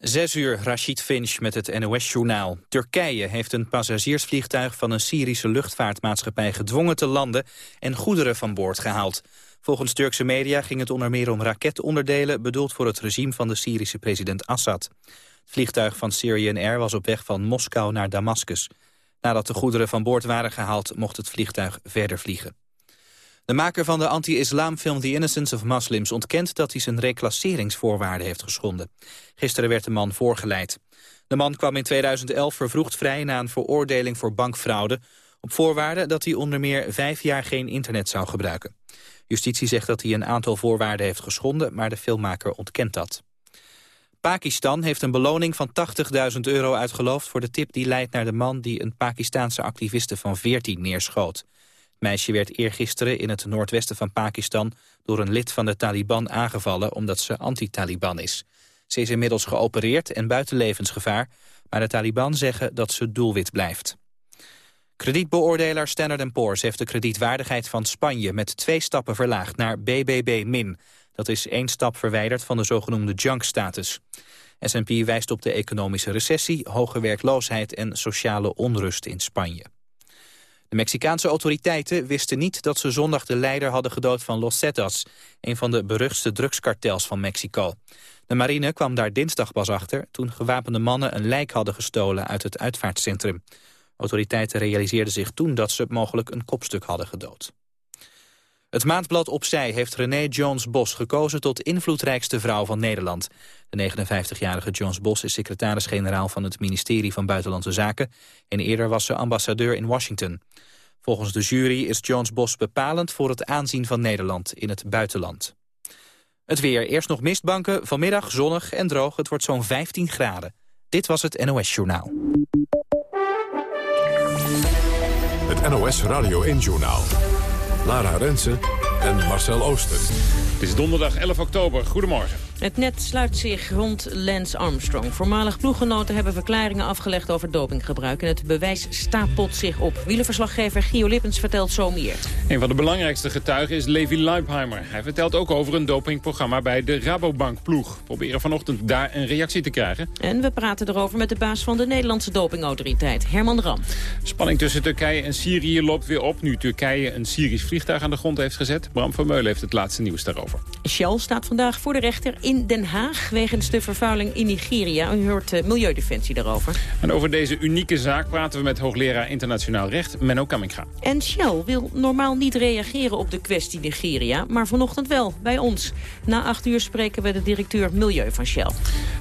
Zes uur, Rashid Finch met het NOS-journaal. Turkije heeft een passagiersvliegtuig van een Syrische luchtvaartmaatschappij gedwongen te landen en goederen van boord gehaald. Volgens Turkse media ging het onder meer om raketonderdelen bedoeld voor het regime van de Syrische president Assad. Het vliegtuig van Syrian Air was op weg van Moskou naar Damascus. Nadat de goederen van boord waren gehaald mocht het vliegtuig verder vliegen. De maker van de anti-islamfilm The Innocence of Muslims ontkent dat hij zijn reclasseringsvoorwaarden heeft geschonden. Gisteren werd de man voorgeleid. De man kwam in 2011 vervroegd vrij na een veroordeling voor bankfraude... op voorwaarde dat hij onder meer vijf jaar geen internet zou gebruiken. Justitie zegt dat hij een aantal voorwaarden heeft geschonden... maar de filmmaker ontkent dat. Pakistan heeft een beloning van 80.000 euro uitgeloofd... voor de tip die leidt naar de man die een Pakistaanse activiste van 14 neerschoot meisje werd eergisteren in het noordwesten van Pakistan... door een lid van de Taliban aangevallen omdat ze anti-Taliban is. Ze is inmiddels geopereerd en buiten levensgevaar... maar de Taliban zeggen dat ze doelwit blijft. Kredietbeoordelaar Standard Poor's heeft de kredietwaardigheid van Spanje... met twee stappen verlaagd naar BBB-min. Dat is één stap verwijderd van de zogenoemde junk-status. S&P wijst op de economische recessie, hoge werkloosheid... en sociale onrust in Spanje. De Mexicaanse autoriteiten wisten niet dat ze zondag de leider hadden gedood van Los Zetas, een van de beruchtste drugskartels van Mexico. De marine kwam daar dinsdag pas achter toen gewapende mannen een lijk hadden gestolen uit het uitvaartcentrum. Autoriteiten realiseerden zich toen dat ze mogelijk een kopstuk hadden gedood. Het maandblad Opzij heeft René Jones-Bos gekozen tot invloedrijkste vrouw van Nederland. De 59-jarige Jones-Bos is secretaris-generaal van het ministerie van Buitenlandse Zaken... en eerder was ze ambassadeur in Washington. Volgens de jury is Jones-Bos bepalend voor het aanzien van Nederland in het buitenland. Het weer. Eerst nog mistbanken, vanmiddag zonnig en droog. Het wordt zo'n 15 graden. Dit was het NOS Journaal. Het NOS Radio 1 Journaal. Lara Rensen en Marcel Ooster. Het is donderdag 11 oktober. Goedemorgen. Het net sluit zich rond Lance Armstrong. Voormalig ploeggenoten hebben verklaringen afgelegd over dopinggebruik... en het bewijs stapelt zich op. Wielenverslaggever Gio Lippens vertelt zo meer. Een van de belangrijkste getuigen is Levi Leipheimer. Hij vertelt ook over een dopingprogramma bij de Rabobank-ploeg. Proberen vanochtend daar een reactie te krijgen. En we praten erover met de baas van de Nederlandse dopingautoriteit, Herman Ram. Spanning tussen Turkije en Syrië loopt weer op... nu Turkije een Syrisch vliegtuig aan de grond heeft gezet. Bram van Meulen heeft het laatste nieuws daarover. Shell staat vandaag voor de rechter in Den Haag... wegens de vervuiling in Nigeria. U hoort uh, Milieudefensie daarover. En over deze unieke zaak praten we met hoogleraar internationaal recht Menno Kamminga. En Shell wil normaal niet reageren op de kwestie Nigeria... maar vanochtend wel, bij ons. Na acht uur spreken we de directeur Milieu van Shell.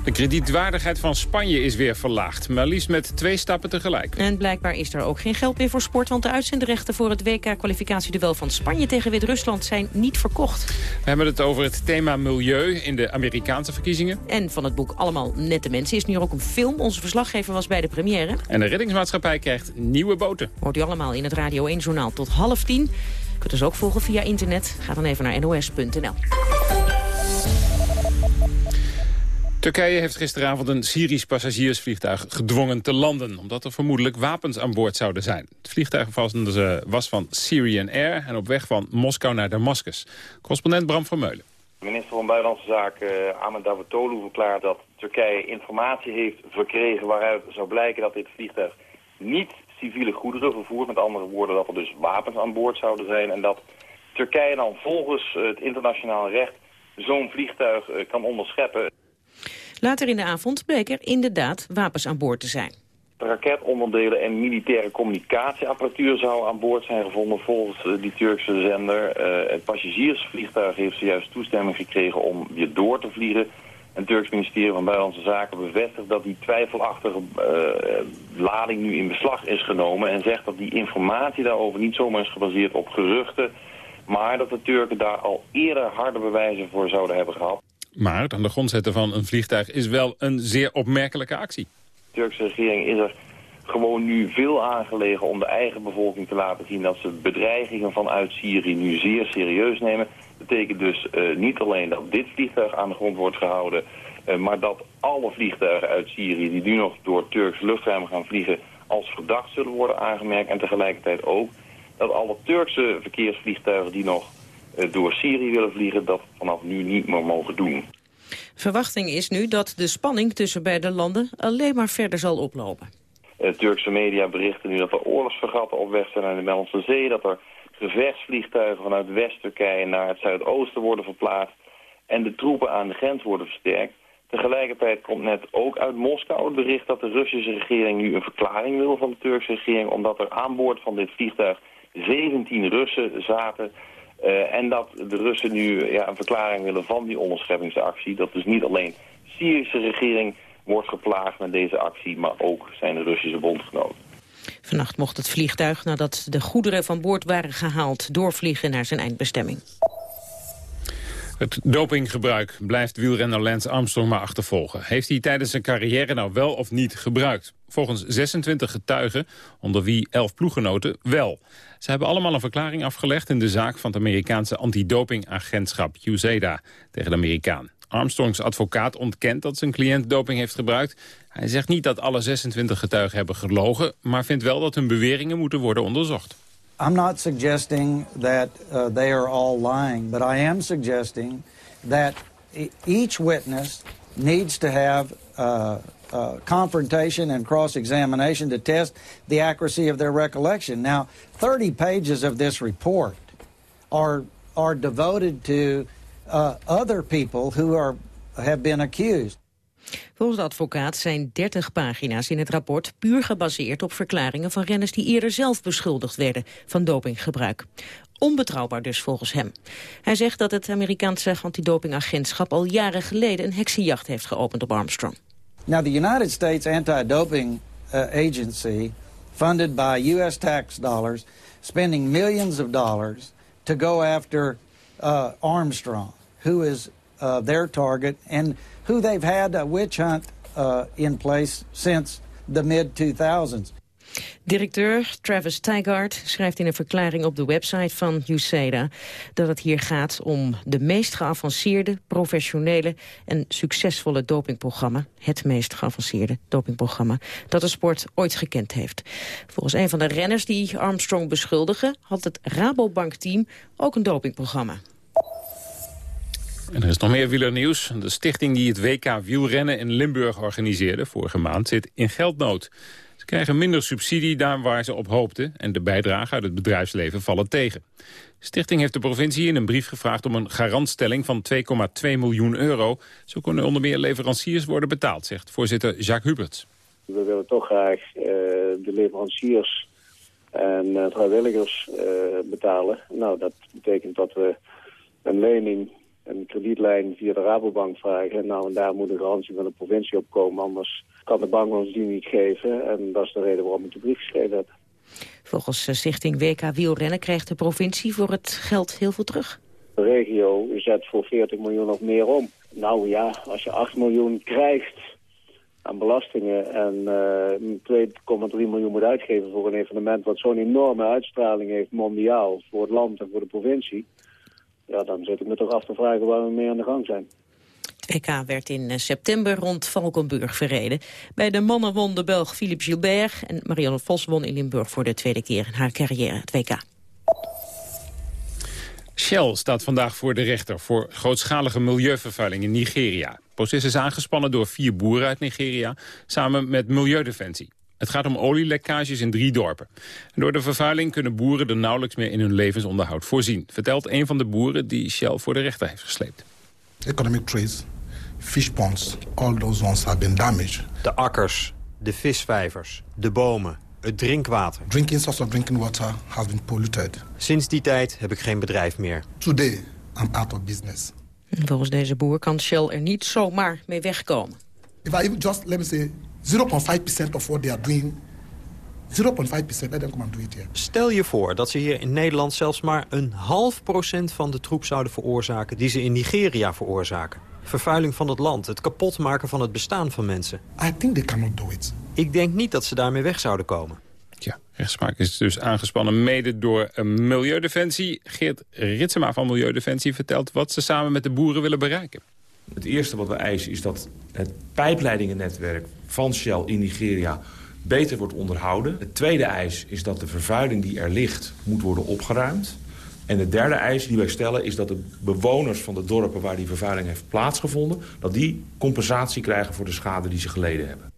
De kredietwaardigheid van Spanje is weer verlaagd. Maar liefst met twee stappen tegelijk. En blijkbaar is er ook geen geld meer voor sport... want de uitzendrechten voor het WK-kwalificatieduel van Spanje tegen Wit-Rusland zijn niet verkocht. We hebben het over het thema milieu in de Amerikaanse verkiezingen. En van het boek Allemaal Nette Mensen is nu ook een film. Onze verslaggever was bij de première. En de reddingsmaatschappij krijgt nieuwe boten. Hoort u allemaal in het Radio 1-journaal tot half tien. U kunt ons ook volgen via internet. Ga dan even naar nos.nl. Turkije heeft gisteravond een Syrisch passagiersvliegtuig gedwongen te landen... omdat er vermoedelijk wapens aan boord zouden zijn. Het vliegtuig was van Syrian Air en op weg van Moskou naar Damascus. Correspondent Bram van Meulen. Minister van Buitenlandse Zaken, uh, Ahmed Davutoglu, verklaart dat Turkije informatie heeft verkregen waaruit zou blijken dat dit vliegtuig niet civiele goederen vervoert. Met andere woorden dat er dus wapens aan boord zouden zijn en dat Turkije dan volgens het internationaal recht zo'n vliegtuig uh, kan onderscheppen. Later in de avond bleek er inderdaad wapens aan boord te zijn. Raketonderdelen en militaire communicatieapparatuur zou aan boord zijn gevonden volgens uh, die Turkse zender. Uh, het passagiersvliegtuig heeft zojuist toestemming gekregen om weer door te vliegen. Het Turks ministerie van Buitenlandse Zaken bevestigt dat die twijfelachtige uh, lading nu in beslag is genomen. En zegt dat die informatie daarover niet zomaar is gebaseerd op geruchten. Maar dat de Turken daar al eerder harde bewijzen voor zouden hebben gehad. Maar het aan de grond zetten van een vliegtuig is wel een zeer opmerkelijke actie. De Turkse regering is er gewoon nu veel aangelegen om de eigen bevolking te laten zien dat ze bedreigingen vanuit Syrië nu zeer serieus nemen. Dat betekent dus uh, niet alleen dat dit vliegtuig aan de grond wordt gehouden, uh, maar dat alle vliegtuigen uit Syrië die nu nog door Turks luchtruim gaan vliegen als verdacht zullen worden aangemerkt. En tegelijkertijd ook dat alle Turkse verkeersvliegtuigen die nog uh, door Syrië willen vliegen dat vanaf nu niet meer mogen doen. Verwachting is nu dat de spanning tussen beide landen alleen maar verder zal oplopen. Uh, Turkse media berichten nu dat er oorlogsvergatten op weg zijn naar de Middellandse Zee, dat er gevechtsvliegtuigen vanuit West-Turkije naar het zuidoosten worden verplaatst en de troepen aan de grens worden versterkt. Tegelijkertijd komt net ook uit Moskou het bericht dat de Russische regering nu een verklaring wil van de Turkse regering, omdat er aan boord van dit vliegtuig 17 Russen zaten. Uh, en dat de Russen nu ja, een verklaring willen van die onderscheppingsactie. Dat dus niet alleen de Syrische regering wordt geplaagd met deze actie, maar ook zijn de Russische bondgenoten. Vannacht mocht het vliegtuig, nadat de goederen van boord waren gehaald, doorvliegen naar zijn eindbestemming. Het dopinggebruik blijft wielrenner Lance Armstrong maar achtervolgen. Heeft hij tijdens zijn carrière nou wel of niet gebruikt? Volgens 26 getuigen, onder wie 11 ploeggenoten, wel. Ze hebben allemaal een verklaring afgelegd in de zaak van het Amerikaanse antidopingagentschap USADA tegen de Amerikaan. Armstrongs advocaat ontkent dat zijn cliënt doping heeft gebruikt. Hij zegt niet dat alle 26 getuigen hebben gelogen... maar vindt wel dat hun beweringen moeten worden onderzocht. I'm not suggesting that uh, they are all lying, but I am suggesting that each witness needs to have uh, uh, confrontation and cross-examination to test the accuracy of their recollection. Now, 30 pages of this report are are devoted to uh, other people who are have been accused. Volgens de advocaat zijn 30 pagina's in het rapport puur gebaseerd op verklaringen van renners die eerder zelf beschuldigd werden van dopinggebruik. Onbetrouwbaar dus volgens hem. Hij zegt dat het Amerikaanse antidopingagentschap al jaren geleden een heksenjacht heeft geopend op Armstrong. Now the United States Anti-Doping uh, Agency, funded by U.S. tax dollars, spending millions of dollars to go after uh, Armstrong, who is uh, their target and who they've had a witch hunt uh, in place since the mid-2000s. Directeur Travis Tygart schrijft in een verklaring op de website van USADA dat het hier gaat om de meest geavanceerde, professionele en succesvolle dopingprogramma, het meest geavanceerde dopingprogramma dat de sport ooit gekend heeft. Volgens een van de renners die Armstrong beschuldigen had het Rabobank-team ook een dopingprogramma. En er is nog meer wielernieuws. De stichting die het WK wielrennen in Limburg organiseerde vorige maand zit in geldnood. Ze krijgen minder subsidie daar waar ze op hoopten en de bijdragen uit het bedrijfsleven vallen tegen. De stichting heeft de provincie in een brief gevraagd om een garantstelling van 2,2 miljoen euro. Zo kunnen onder meer leveranciers worden betaald, zegt voorzitter Jacques Huberts. We willen toch graag uh, de leveranciers en uh, vrijwilligers uh, betalen. Nou, dat betekent dat we een lening een kredietlijn via de Rabobank vragen. Nou, en daar moet een garantie van de provincie op komen. Anders kan de bank ons die niet geven. En dat is de reden waarom ik de brief geschreven heb. Volgens eh, Stichting WK Wielrennen krijgt de provincie voor het geld heel veel terug. De regio zet voor 40 miljoen of meer om. Nou ja, als je 8 miljoen krijgt aan belastingen en uh, eh, 2,3 miljoen moet uitgeven voor een evenement wat zo'n enorme uitstraling heeft mondiaal voor het land en voor de provincie ja, dan zit ik me toch af te vragen waar we mee aan de gang zijn. Het WK werd in eh, september rond Valkenburg verreden. Bij de mannen won de Belg Philippe Gilbert... en Marianne Vos won in Limburg voor de tweede keer in haar carrière het WK. Shell staat vandaag voor de rechter voor grootschalige milieuvervuiling in Nigeria. Het proces is aangespannen door vier boeren uit Nigeria... samen met Milieudefensie. Het gaat om olielekkages in drie dorpen. En door de vervuiling kunnen boeren er nauwelijks meer in hun levensonderhoud voorzien. Vertelt een van de boeren die Shell voor de rechter heeft gesleept. Economic trees, fish ponds, all those ones have been damaged. De akkers, de visvijvers, de bomen, het drinkwater. Drinking source of drinking water has been polluted. Sinds die tijd heb ik geen bedrijf meer. Today I'm out of business. Volgens deze boer kan Shell er niet zomaar mee wegkomen. If I even just let me say 0.5% of what they are doing 0,5% let them come and do it here. Stel je voor dat ze hier in Nederland zelfs maar een half procent van de troep zouden veroorzaken... die ze in Nigeria veroorzaken. Vervuiling van het land, het kapotmaken van het bestaan van mensen. I think they cannot do it. Ik denk niet dat ze daarmee weg zouden komen. Ja, rechtspraak is dus aangespannen mede door Milieudefensie. Geert Ritsema van Milieudefensie vertelt wat ze samen met de boeren willen bereiken. Het eerste wat we eisen is dat het pijpleidingennetwerk van Shell in Nigeria beter wordt onderhouden. Het tweede eis is dat de vervuiling die er ligt moet worden opgeruimd. En de derde eis die wij stellen is dat de bewoners van de dorpen... waar die vervuiling heeft plaatsgevonden... dat die compensatie krijgen voor de schade die ze geleden hebben.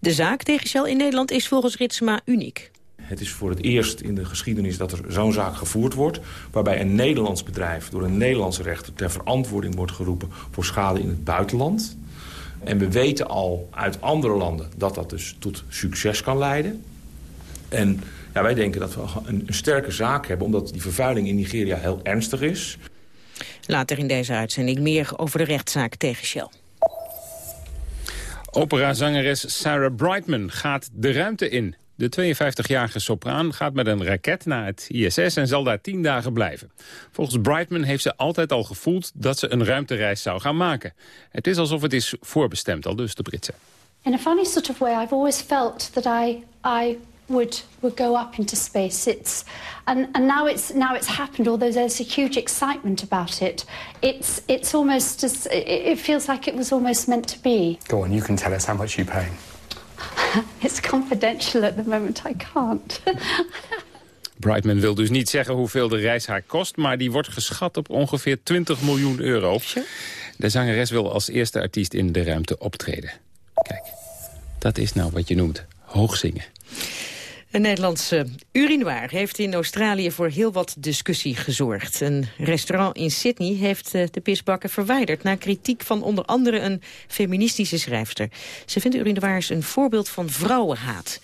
De zaak tegen Shell in Nederland is volgens Ritsma uniek. Het is voor het eerst in de geschiedenis dat er zo'n zaak gevoerd wordt... waarbij een Nederlands bedrijf door een Nederlandse rechter... ter verantwoording wordt geroepen voor schade in het buitenland. En we weten al uit andere landen dat dat dus tot succes kan leiden. En ja, wij denken dat we een, een sterke zaak hebben... omdat die vervuiling in Nigeria heel ernstig is. Later in deze uitzending meer over de rechtszaak tegen Shell. Operazangeres Sarah Brightman gaat de ruimte in. De 52-jarige sopraan gaat met een raket naar het ISS en zal daar tien dagen blijven. Volgens Brightman heeft ze altijd al gevoeld dat ze een ruimtereis zou gaan maken. Het is alsof het is voorbestemd, al dus de Britse. In a funny sort of way, I've always felt that I, I would would go up into space. It's and and now it's now it's happened. Although there's a huge excitement about it, it's it's almost as it feels like it was almost meant to be. Go on, you can tell us how much you pay. it's confidential at the moment. I can't. Brightman wil dus niet zeggen hoeveel de reis haar kost... maar die wordt geschat op ongeveer 20 miljoen euro. De zangeres wil als eerste artiest in de ruimte optreden. Kijk, dat is nou wat je noemt hoog zingen. Een Nederlandse urinoir heeft in Australië voor heel wat discussie gezorgd. Een restaurant in Sydney heeft eh, de pisbakken verwijderd... na kritiek van onder andere een feministische schrijfster. Ze vindt urinoirs een voorbeeld van vrouwenhaat.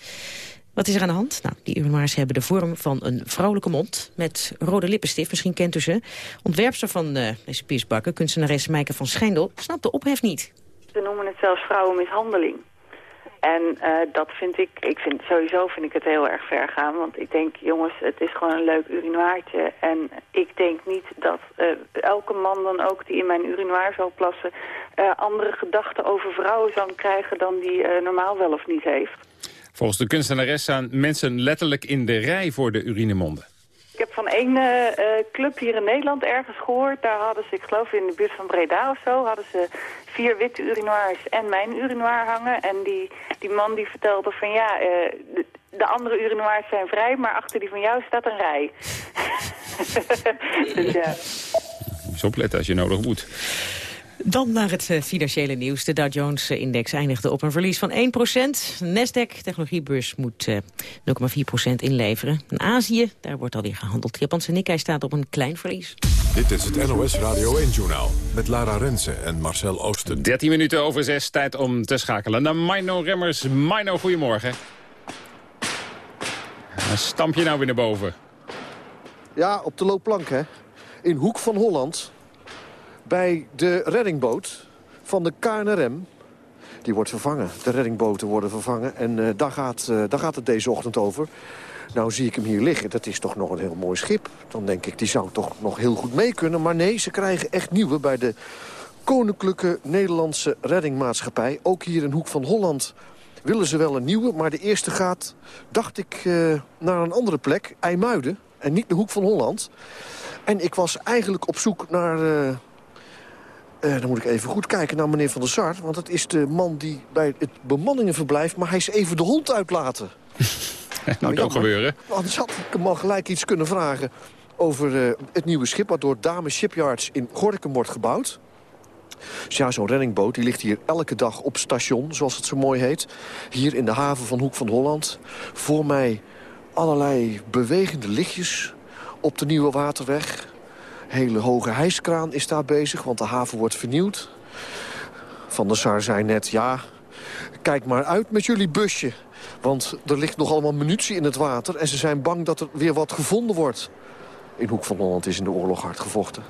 Wat is er aan de hand? Nou, die urinoirs hebben de vorm van een vrouwelijke mond... met rode lippenstift, misschien kent u ze. Ontwerpster van uh, deze pisbakken, kunstenares Meike van Schijndel... snapt de ophef niet. Ze noemen het zelfs vrouwenmishandeling. En uh, dat vind ik, ik vind, sowieso vind ik het heel erg ver gaan. Want ik denk, jongens, het is gewoon een leuk urinoirtje. En ik denk niet dat uh, elke man dan ook die in mijn urinoir zal plassen... Uh, andere gedachten over vrouwen zal krijgen dan die normaal wel of niet heeft. Volgens de kunstenares staan mensen letterlijk in de rij voor de urinemonden. Ik heb van één club hier in Nederland ergens gehoord. Daar hadden ze, ik geloof in de buurt van Breda of zo... hadden ze vier witte urinoirs en mijn urinoir hangen. En die, die man die vertelde van ja, uh, de, de, andere urinoirs zijn vrij, maar achter die van jou staat een rij. dus ja. Zo opletten als je nodig moet. Dan naar het uh, financiële nieuws. De Dow Jones-index eindigde op een verlies van 1% Nasdaq, technologiebeurs, moet uh, 0,4% inleveren. In Azië, daar wordt alweer gehandeld. Japanse Nikkei staat op een klein verlies. Dit is het NOS Radio 1-journaal met Lara Rensen en Marcel Oosten. 13 minuten over 6, tijd om te schakelen naar Mino Remmers. Mino, goedemorgen. Stamp je nou weer naar boven? Ja, op de loopplank, hè. In Hoek van Holland bij de reddingboot van de KNRM. Die wordt vervangen. De reddingboten worden vervangen. En uh, daar, gaat, uh, daar gaat het deze ochtend over. Nou zie ik hem hier liggen. Dat is toch nog een heel mooi schip. Dan denk ik, die zou toch nog heel goed mee kunnen. Maar nee, ze krijgen echt nieuwe bij de Koninklijke Nederlandse Reddingmaatschappij. Ook hier in Hoek van Holland willen ze wel een nieuwe. Maar de eerste gaat, dacht ik, uh, naar een andere plek. IJmuiden. En niet de Hoek van Holland. En ik was eigenlijk op zoek naar... uh, dan moet ik even goed kijken naar meneer Van der Sar. Want het is de man die bij het bemanningenverblijf... maar hij is even de hond uitlaten. nou, dat gebeuren. Anders had ik hem al gelijk iets kunnen vragen over uh, het nieuwe schip... wat door Dame Shipyards in Gorinchem wordt gebouwd. Dus ja, zo'n reddingboot die ligt hier elke dag op station, zoals het zo mooi heet. Hier in de haven van Hoek van Holland. Voor mij allerlei bewegende lichtjes op de Nieuwe Waterweg. Hele hoge hijskraan is daar bezig, want de haven wordt vernieuwd. Van der Sar zei net, ja, kijk maar uit met jullie busje. Want er ligt nog allemaal munitie in het water... en ze zijn bang dat er weer wat gevonden wordt. In Hoek van Holland is in de oorlog hard gevochten.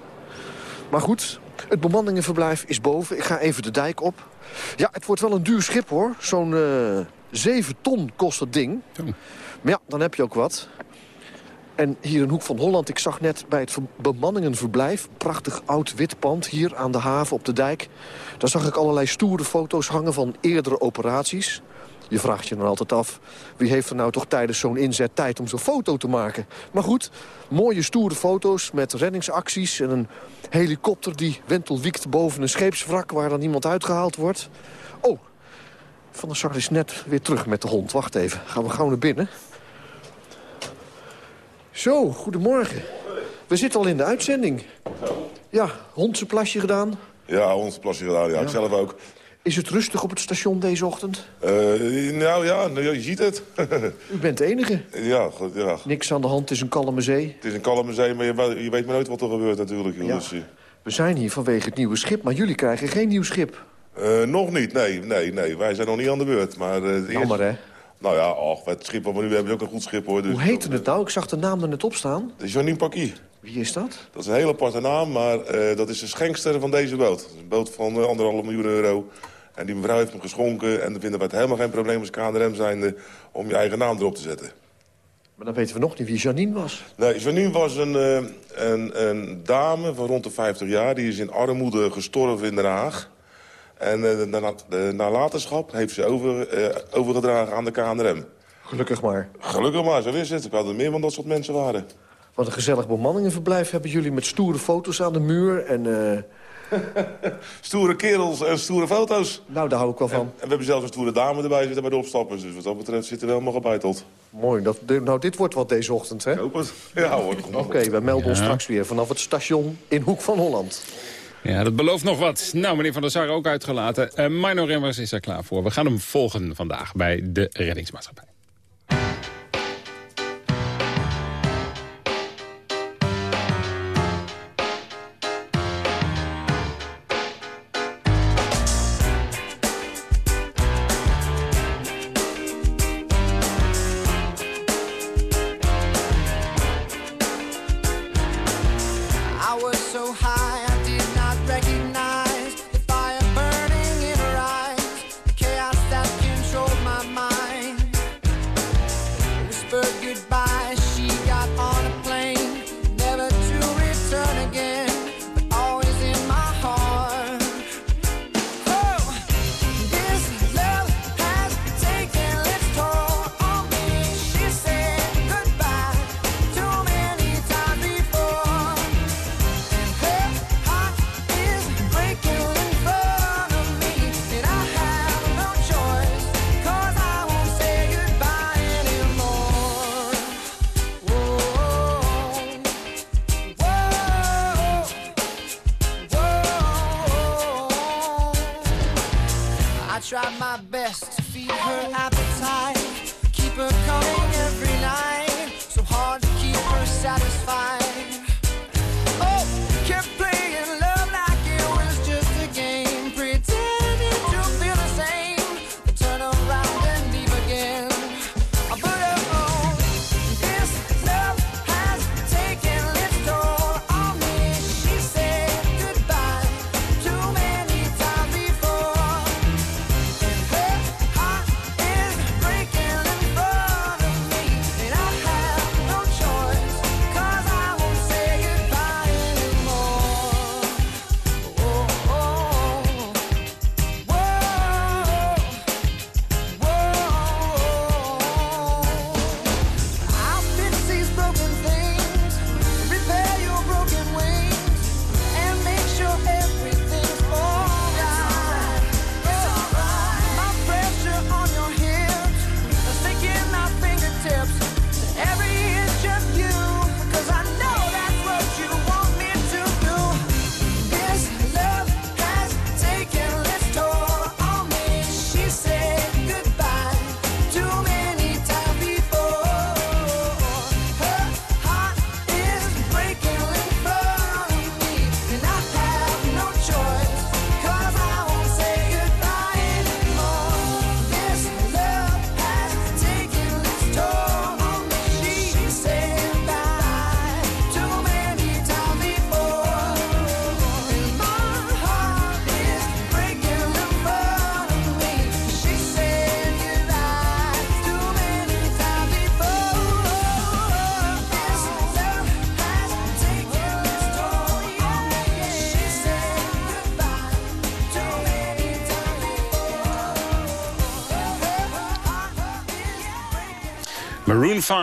Maar goed, het bemanningenverblijf is boven. Ik ga even de dijk op. Ja, het wordt wel een duur schip, hoor. Zo'n uh, 7 ton kost het ding. Maar ja, dan heb je ook wat. En hier in Hoek van Holland, ik zag net bij het bemanningenverblijf... prachtig oud wit pand hier aan de haven op de dijk. Daar zag ik allerlei stoere foto's hangen van eerdere operaties. Je vraagt je dan altijd af, wie heeft er nou toch tijdens zo'n inzet tijd om zo'n foto te maken? Maar goed, mooie stoere foto's met reddingsacties en een helikopter die wentelwiekt boven een scheepswrak waar dan iemand uitgehaald wordt. Oh, Van der Sar is net weer terug met de hond. Wacht even, gaan we gauw naar binnen. Zo, goedemorgen. We zitten al in de uitzending. Ja, hondse plasje gedaan. Ja, ons plasje gedaan. Ja, ik zelf ook. Is het rustig op het station deze ochtend? Eh, nou ja, nou, je ziet het. U bent de enige. ja, goed, ja. Niks aan de hand, het is een kalme zee. Het is een kalme zee, maar je, je weet maar nooit wat er gebeurt natuurlijk. Ja. Dus, We zijn hier vanwege het nieuwe schip, maar jullie krijgen geen nieuw schip. eh, nog niet, nee, nee, nee. Wij zijn nog niet aan de beurt. Maar, eh, Jammer, hè? Nou ja, och, het schip wat we nu hebben is ook een goed schip, hoor. Dus Hoe heette het nou? Ik zag de naam er net op staan. Janine Pakie. Wie is dat? Dat is een hele aparte naam, maar eh, dat is de schenkster van deze boot. Een boot van eh, anderhalf miljoen euro. En die mevrouw heeft hem geschonken. En dan vinden we het helemaal geen probleem als KNRM zijnde... om je eigen naam erop te zetten. Maar dan weten we nog niet wie Janine was. Nee, Janine was een, eh, een, een dame van rond de 50 jaar. Die is in armoede gestorven in Den Haag. En eh, de, de nalatenschap heeft ze over, eh, overgedragen aan de KNRM. Gelukkig maar. Gelukkig maar, zo is het. Ik had er meer van dat soort mensen waren. Wat een gezellig bemanningenverblijf hebben jullie... met stoere foto's aan de muur en... eh, Stoere kerels en stoere foto's. Nou, daar hou ik wel van. En we hebben zelfs een stoere dame erbij zitten bij de opstappers. Dus wat dat betreft zitten we helemaal gebeiteld. Mooi. Dat, nou, dit wordt wat deze ochtend, hè? hoop het. Ja hoor. Oké, we melden ons straks weer vanaf het station in Hoek van Holland. Ja, dat belooft nog wat. Nou, meneer Van der Sar ook uitgelaten. Uh, Mino Remmers is er klaar voor. We gaan hem volgen vandaag bij de reddingsmaatschappij.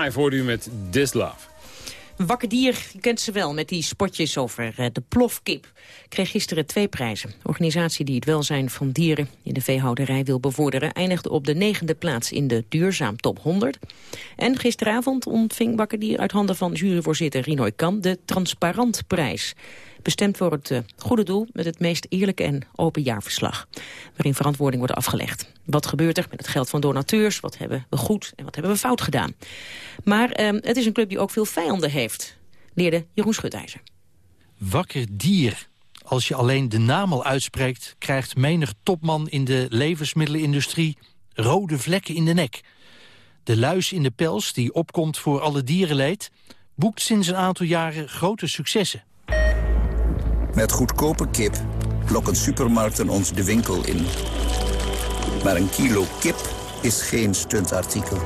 Maroon 5 hoorde u met This Love. Wakker dier, je kent ze wel, met die spotjes over eh, de plofkip. Kreeg gisteren twee prijzen. Organisatie die het welzijn van dieren in de veehouderij wil bevorderen... eindigde op de negende plaats in de Duurzaam Top 100. En gisteravond ontving Wakker dier uit handen van juryvoorzitter Rinoy Kam... de Transparantprijs. Bestemd voor het eh, goede doel met het meest eerlijke en open jaarverslag. Waarin verantwoording wordt afgelegd. Wat gebeurt er met het geld van donateurs? Wat hebben we goed en wat hebben we fout gedaan? Maar eh, het is een club die ook veel vijanden heeft, leerde Jeroen Schutijzer. Wakker dier. Als je alleen de naam al uitspreekt... krijgt menig topman in de levensmiddelenindustrie rode vlekken in de nek. De luis in de pels, die opkomt voor alle dierenleed... boekt sinds een aantal jaren grote successen. Met goedkope kip lokken supermarkten ons de winkel in. Maar een kilo kip is geen stuntartikel.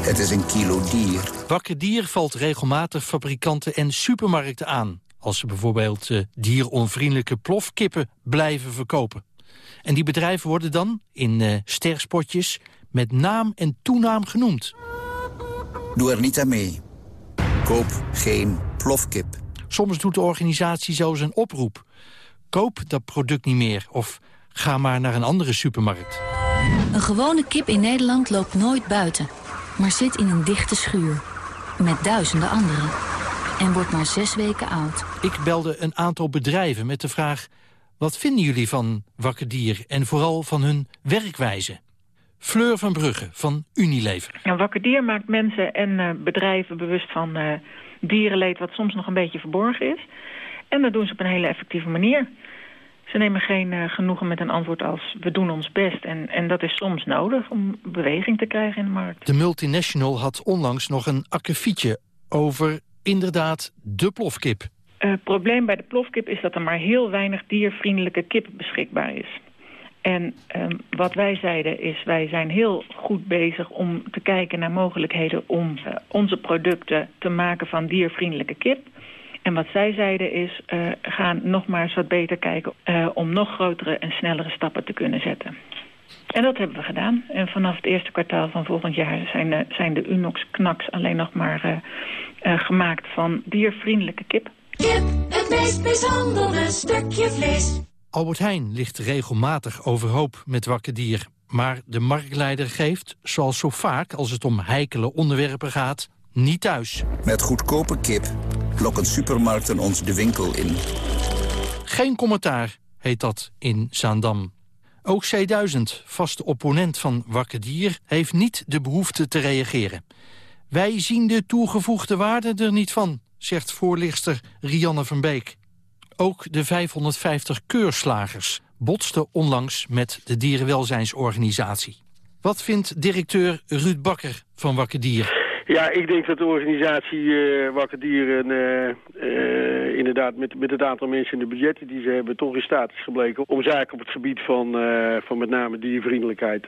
Het is een kilo dier. Wakker dier valt regelmatig fabrikanten en supermarkten aan... als ze bijvoorbeeld eh, dieronvriendelijke plofkippen blijven verkopen. En die bedrijven worden dan, in eh, sterspotjes, met naam en toenaam genoemd. Doe er niet aan mee. Koop geen plofkip. Soms doet de organisatie zelfs een oproep. Koop dat product niet meer of ga maar naar een andere supermarkt. Een gewone kip in Nederland loopt nooit buiten, maar zit in een dichte schuur. Met duizenden anderen. En wordt maar zes weken oud. Ik belde een aantal bedrijven met de vraag... wat vinden jullie van Wakker Dier en vooral van hun werkwijze? Fleur van Brugge van Unilever. Nou, Wakker Dier maakt mensen en eh, bedrijven bewust van eh, dierenleed... wat soms nog een beetje verborgen is. En dat doen ze op een hele effectieve manier. Ze nemen geen eh, genoegen met een antwoord als we doen ons best. En, en dat is soms nodig om beweging te krijgen in de markt. De multinational had onlangs nog een akkefietje over inderdaad de plofkip. Eh, Het probleem bij de plofkip is dat er maar heel weinig diervriendelijke kip beschikbaar is. En ehm, wat wij zeiden is, wij zijn heel goed bezig om te kijken naar mogelijkheden om eh, onze producten te maken van diervriendelijke kip. En wat zij zeiden is, eh ga nog maar eens wat beter kijken eh, om nog grotere en snellere stappen te kunnen zetten. En dat hebben we gedaan. En vanaf het eerste kwartaal van volgend jaar zijn, eh, zijn de Unox-knaks alleen nog maar gemaakt van diervriendelijke kip. Kip, het meest mishandelde stukje vlees. Albert Heijn ligt regelmatig overhoop met wakker dier. Maar de marktleider geeft, zoals zo vaak als het om heikele onderwerpen gaat, niet thuis. Met goedkope kip lokken supermarkten ons de winkel in. Geen commentaar heet dat in Zaandam. Ook C1000, vaste opponent van Wakker Dier, heeft niet de behoefte te reageren. Wij zien de toegevoegde waarde er niet van, zegt voorlichter Rianne van Beek. Ook de 550 keurslagers botsten onlangs met de dierenwelzijnsorganisatie. Wat vindt directeur Ruud Bakker van Wakker Dier? Ja, ik denk dat de organisatie eh Wakker Dieren eh, eh, inderdaad met, met het aantal mensen in de budgetten die ze hebben toch in staat is gebleken om zaken op het gebied van, van met name diervriendelijkheid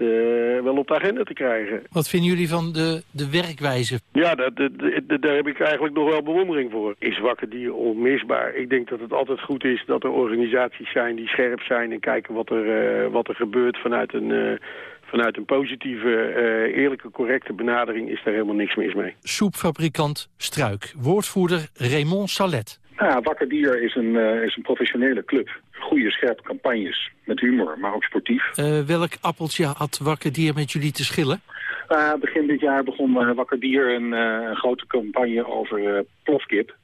wel op de agenda te krijgen. Wat vinden jullie van de, de werkwijze? Ja, dat, dat- dat- daar heb ik eigenlijk nog wel bewondering voor. Is Wakker Dier onmisbaar? Ik denk dat het altijd goed is dat er organisaties zijn die scherp zijn en kijken wat er, wat er gebeurt vanuit een... Vanuit een positieve, eh, eerlijke, correcte benadering is daar helemaal niks mis mee. Soepfabrikant Struik, woordvoerder Raymond Salet. Nou ja, Wakker Dier is een, eh, is een professionele club. Goede, scherpe campagnes. Met humor, maar ook sportief. Eh, welk appeltje had Wakker Dier met jullie te schillen? Uh, begin dit jaar begon Wakker Dier een, eh, een grote campagne over eh, plofkip.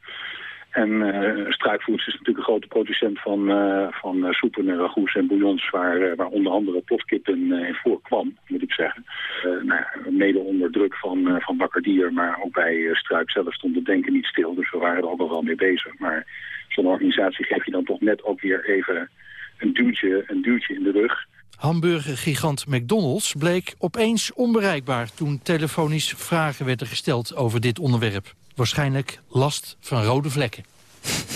En eh Struikvoeds is natuurlijk een grote producent van, eh, van eh, soepen en ragoes en bouillons... waar, waar onder andere plofkip in, in voorkwam, moet ik zeggen. Nou, mede onder druk van, van Wakker Dier, maar ook bij Struik zelf stond het denken niet stil. Dus we waren er ook al wel mee bezig. Maar zo'n organisatie geeft je dan toch net ook weer even een duwtje, een duwtje in de rug... Hamburgergigant McDonald's bleek opeens onbereikbaar... toen telefonisch vragen werden gesteld over dit onderwerp. Waarschijnlijk last van rode vlekken.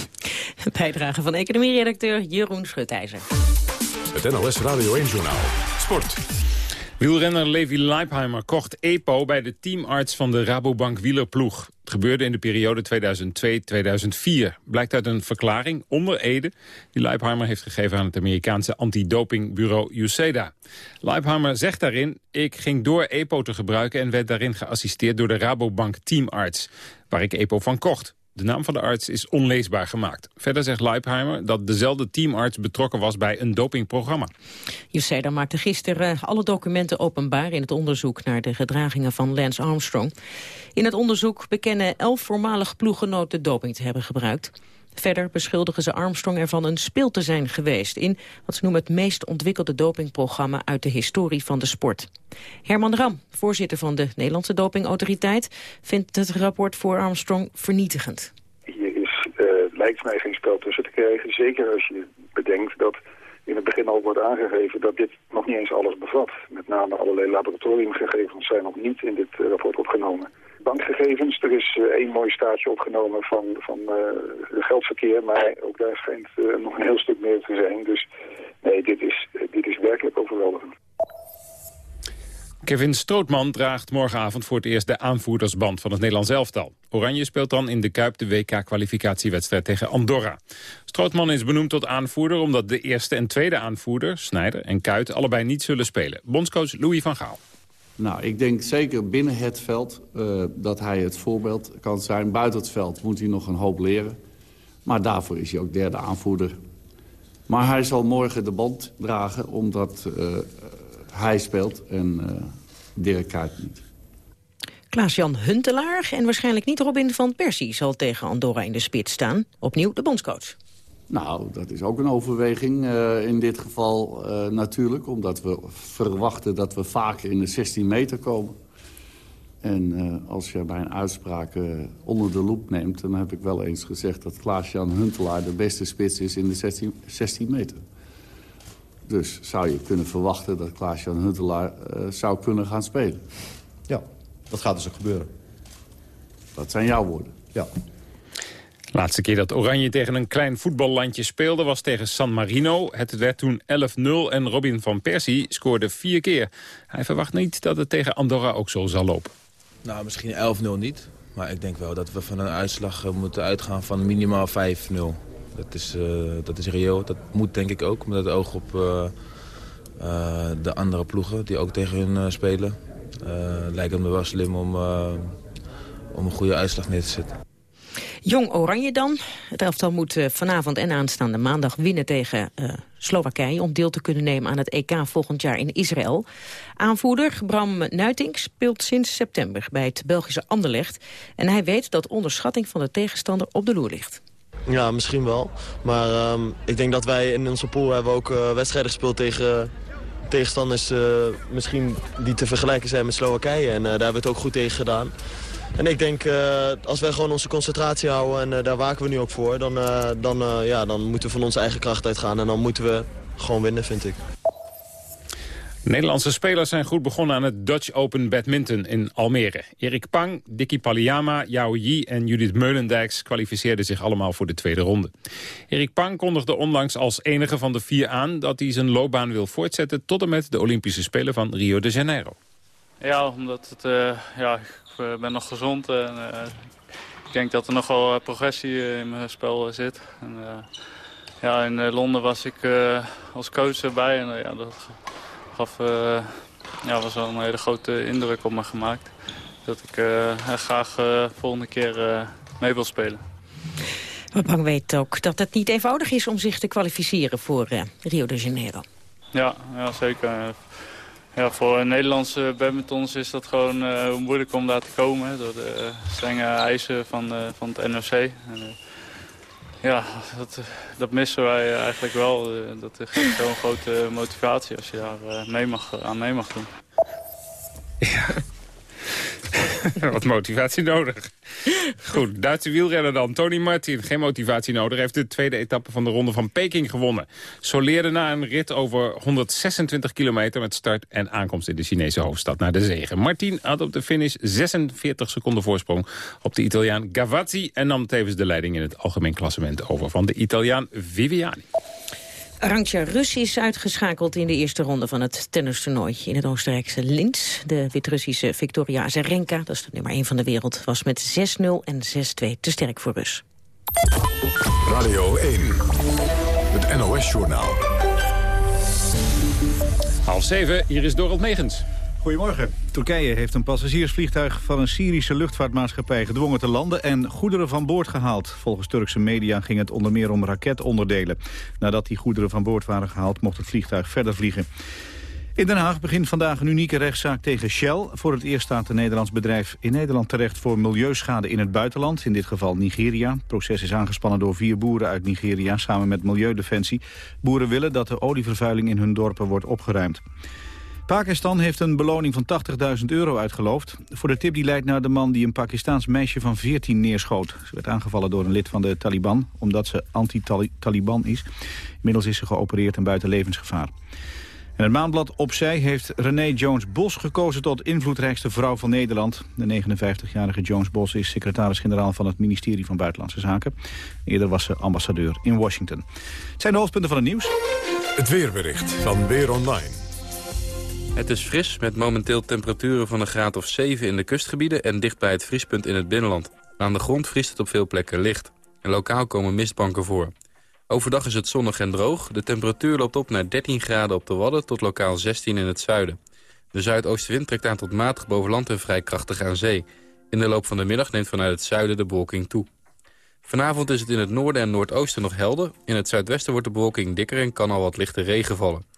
Bijdrage van economieredacteur Jeroen Schutijzer. Het NLS Radio 1 Journaal. Sport. Wielrenner Levi Leipheimer kocht EPO bij de teamarts van de Rabobank wielerploeg. Het gebeurde in de periode 2002-2004. Blijkt uit een verklaring onder Ede die Leipheimer heeft gegeven aan het Amerikaanse antidopingbureau USADA. Leipheimer zegt daarin, ik ging door EPO te gebruiken en werd daarin geassisteerd door de Rabobank teamarts, waar ik EPO van kocht. De naam van de arts is onleesbaar gemaakt. Verder zegt Leipheimer dat dezelfde teamarts betrokken was bij een dopingprogramma. USAID maakte gisteren alle documenten openbaar in het onderzoek naar de gedragingen van Lance Armstrong. In het onderzoek bekennen elf voormalige ploeggenoten doping te hebben gebruikt. Verder beschuldigen ze Armstrong ervan een speel te zijn geweest... in wat ze noemen het meest ontwikkelde dopingprogramma... uit de historie van de sport. Herman Ram, voorzitter van de Nederlandse dopingautoriteit... vindt het rapport voor Armstrong vernietigend. Hier is, eh, lijkt mij geen spel tussen te krijgen. Zeker als je bedenkt dat in het begin al wordt aangegeven dat dit nog niet eens alles bevat. Met name allerlei laboratoriumgegevens zijn nog niet in dit eh, rapport opgenomen. Bankgegevens, er is eh, één mooi staartje opgenomen van, van uh, geldverkeer, maar ook daar schijnt uh, nog een heel stuk meer te zijn. Dus nee, dit is, dit is werkelijk overweldigend. Kevin Strootman draagt morgenavond voor het eerst de aanvoerdersband van het Nederlands elftal. Oranje speelt dan in de Kuip de WK-kwalificatiewedstrijd tegen Andorra. Strootman is benoemd tot aanvoerder omdat de eerste en tweede aanvoerder, Snijder en Kuit, allebei niet zullen spelen. Bondscoach Louis van Gaal. Nou, ik denk zeker binnen het veld uh, dat hij het voorbeeld kan zijn. Buiten het veld moet hij nog een hoop leren. Maar daarvoor is hij ook derde aanvoerder. Maar hij zal morgen de band dragen omdat uh, hij speelt en uh, Dirk Kuyt niet. Klaas-Jan Huntelaar en waarschijnlijk niet Robin van Persie... zal tegen Andorra in de spits staan. Opnieuw de bondscoach. Nou, dat is ook een overweging uh, in dit geval uh, natuurlijk. Omdat we verwachten dat we vaker in de 16 meter komen. En uh, als je bij een uitspraak onder de loep neemt... dan heb ik wel eens gezegd dat Klaas-Jan Huntelaar de beste spits is in de 16, 16 meter. Dus zou je kunnen verwachten dat Klaas-Jan Huntelaar zou kunnen gaan spelen. Ja, dat gaat dus ook gebeuren. Dat zijn jouw woorden. Ja. Laatste keer dat Oranje tegen een klein voetballandje speelde was tegen San Marino. Het werd toen 11-0 en Robin van Persie scoorde vier keer. Hij verwacht niet dat het tegen Andorra ook zo zal lopen. Nou, misschien 11-0 niet. Maar ik denk wel dat we van een uitslag moeten uitgaan van minimaal 5-0. Dat is, uh, dat is reëel. Dat moet denk ik ook. Met het oog op uh, de andere ploegen die ook tegen hun spelen. lijkt het me wel slim om, om een goede uitslag neer te zetten. Jong Oranje dan. Het elftal moet uh, vanavond en aanstaande maandag winnen tegen uh, Slowakije... om deel te kunnen nemen aan het EK volgend jaar in Israël. Aanvoerder Bram Nuitink speelt sinds september bij het Belgische Anderlecht. En hij weet dat onderschatting van de tegenstander op de loer ligt. Ja, misschien wel. Maar um, ik denk dat wij in onze pool hebben ook uh, wedstrijden gespeeld tegen tegenstanders... misschien die te vergelijken zijn met Slowakije. En daar hebben we het ook goed tegen gedaan. En ik denk, uh, als wij gewoon onze concentratie houden en uh, daar waken we nu ook voor... dan, uh, dan, ja, dan moeten we van onze eigen kracht uitgaan en dan moeten we gewoon winnen, vind ik. Nederlandse spelers zijn goed begonnen aan het Dutch Open Badminton in Almere. Erik Pang, Dicky Palliama, Yao Yi en Judith Meulendijks kwalificeerden zich allemaal voor de tweede ronde. Erik Pang kondigde onlangs als enige van de vier aan dat hij zijn loopbaan wil voortzetten tot en met de Olympische Spelen van Rio de Janeiro. Ja, omdat het, uh, ja, ik ben nog gezond en uh, ik denk dat er nog wel progressie in mijn spel zit. En, ja, in Londen was ik als coach erbij en ja, dat gaf, ja, was wel een hele grote indruk op me gemaakt. Dat ik graag volgende keer mee wil spelen. Maar Bang weet ook dat het niet eenvoudig is om zich te kwalificeren voor Rio de Janeiro. Ja, ja zeker. Ja, voor Nederlandse badmintons is dat gewoon uh, moeilijk om daar te komen. Hè, door de uh, strenge eisen van, uh, van het NOC. En, ja, dat, dat missen wij eigenlijk wel. dat geeft zo'n grote motivatie als je daar mee mag, aan mee mag doen. Ja. Wat motivatie nodig. Goed, Duitse wielrenner dan. Tony Martin, geen motivatie nodig. heeft de tweede etappe van de Ronde van Peking gewonnen. Soleerde na een rit over 126 kilometer... met start en aankomst in de Chinese hoofdstad naar de zegen. Martin had op de finish 46 seconden voorsprong op de Italiaan Gavazzi... en nam tevens de leiding in het algemeen klassement over van de Italiaan Viviani. Arantja Rus is uitgeschakeld in de eerste ronde van het tennistoernooi in het Oostenrijkse Linz. De Wit-Russische Victoria Azarenka, dat is de nummer 1 van de wereld, was met 6-0 en 6-2 te sterk voor Rus. Radio 1, het NOS-journaal. Half zeven, hier is Dorald Megens. Goedemorgen. Turkije heeft een passagiersvliegtuig van een Syrische luchtvaartmaatschappij gedwongen te landen en goederen van boord gehaald. Volgens Turkse media ging het onder meer om raketonderdelen. Nadat die goederen van boord waren gehaald mocht het vliegtuig verder vliegen. In Den Haag begint vandaag een unieke rechtszaak tegen Shell. Voor het eerst staat een Nederlands bedrijf in Nederland terecht voor milieuschade in het buitenland. In dit geval Nigeria. Het proces is aangespannen door vier boeren uit Nigeria samen met Milieudefensie. Boeren willen dat de olievervuiling in hun dorpen wordt opgeruimd. Pakistan heeft een beloning van 80.000 euro uitgeloofd... voor de tip die leidt naar de man die een Pakistaans meisje van 14 neerschoot. Ze werd aangevallen door een lid van de Taliban, omdat ze anti-Taliban is. Inmiddels is ze geopereerd en buiten levensgevaar. En het maandblad Opzij heeft René Jones-Bos gekozen tot invloedrijkste vrouw van Nederland. De 59-jarige Jones-Bos is secretaris-generaal van het ministerie van Buitenlandse Zaken. Eerder was ze ambassadeur in Washington. Het zijn de hoofdpunten van het nieuws. Het weerbericht van Weer Online. Het is fris met momenteel temperaturen van een graad of 7 in de kustgebieden... en dicht bij het vriespunt in het binnenland. Aan de grond vriest het op veel plekken licht. En lokaal komen mistbanken voor. Overdag is het zonnig en droog. De temperatuur loopt op naar 13 graden op de Wadden tot lokaal 16 in het zuiden. De zuidoostenwind trekt aan tot matig boven land en vrij krachtig aan zee. In de loop van de middag neemt vanuit het zuiden de bewolking toe. Vanavond is het in het noorden en noordoosten nog helder. In het zuidwesten wordt de bewolking dikker en kan al wat lichte regen vallen.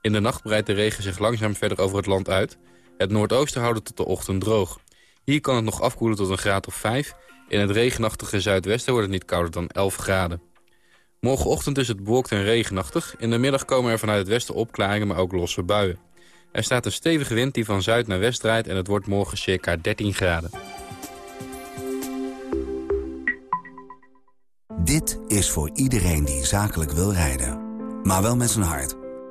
In de nacht breidt de regen zich langzaam verder over het land uit. Het noordoosten houdt het tot de ochtend droog. Hier kan het nog afkoelen tot een graad of 5. In het regenachtige zuidwesten wordt het niet kouder dan 11 graden. Morgenochtend is het bewolkt en regenachtig. In de middag komen er vanuit het westen opklaringen, maar ook losse buien. Er staat een stevige wind die van zuid naar west draait... en het wordt morgen circa 13 graden. Dit is voor iedereen die zakelijk wil rijden. Maar wel met zijn hart.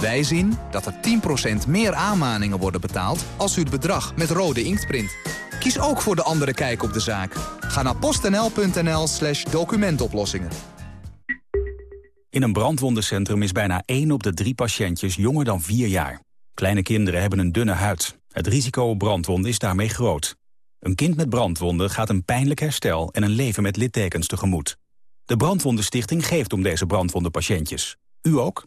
Wij zien dat er 10% meer aanmaningen worden betaald als u het bedrag met rode inkt print. Kies ook voor de andere kijk op de zaak. Ga naar postnl.nl slash documentoplossingen. In een brandwondencentrum is bijna 1 op de 3 patiëntjes jonger dan 4 jaar. Kleine kinderen hebben een dunne huid. Het risico op brandwonden is daarmee groot. Een kind met brandwonden gaat een pijnlijk herstel en een leven met littekens tegemoet. De Brandwondenstichting geeft om deze brandwondenpatiëntjes. U ook?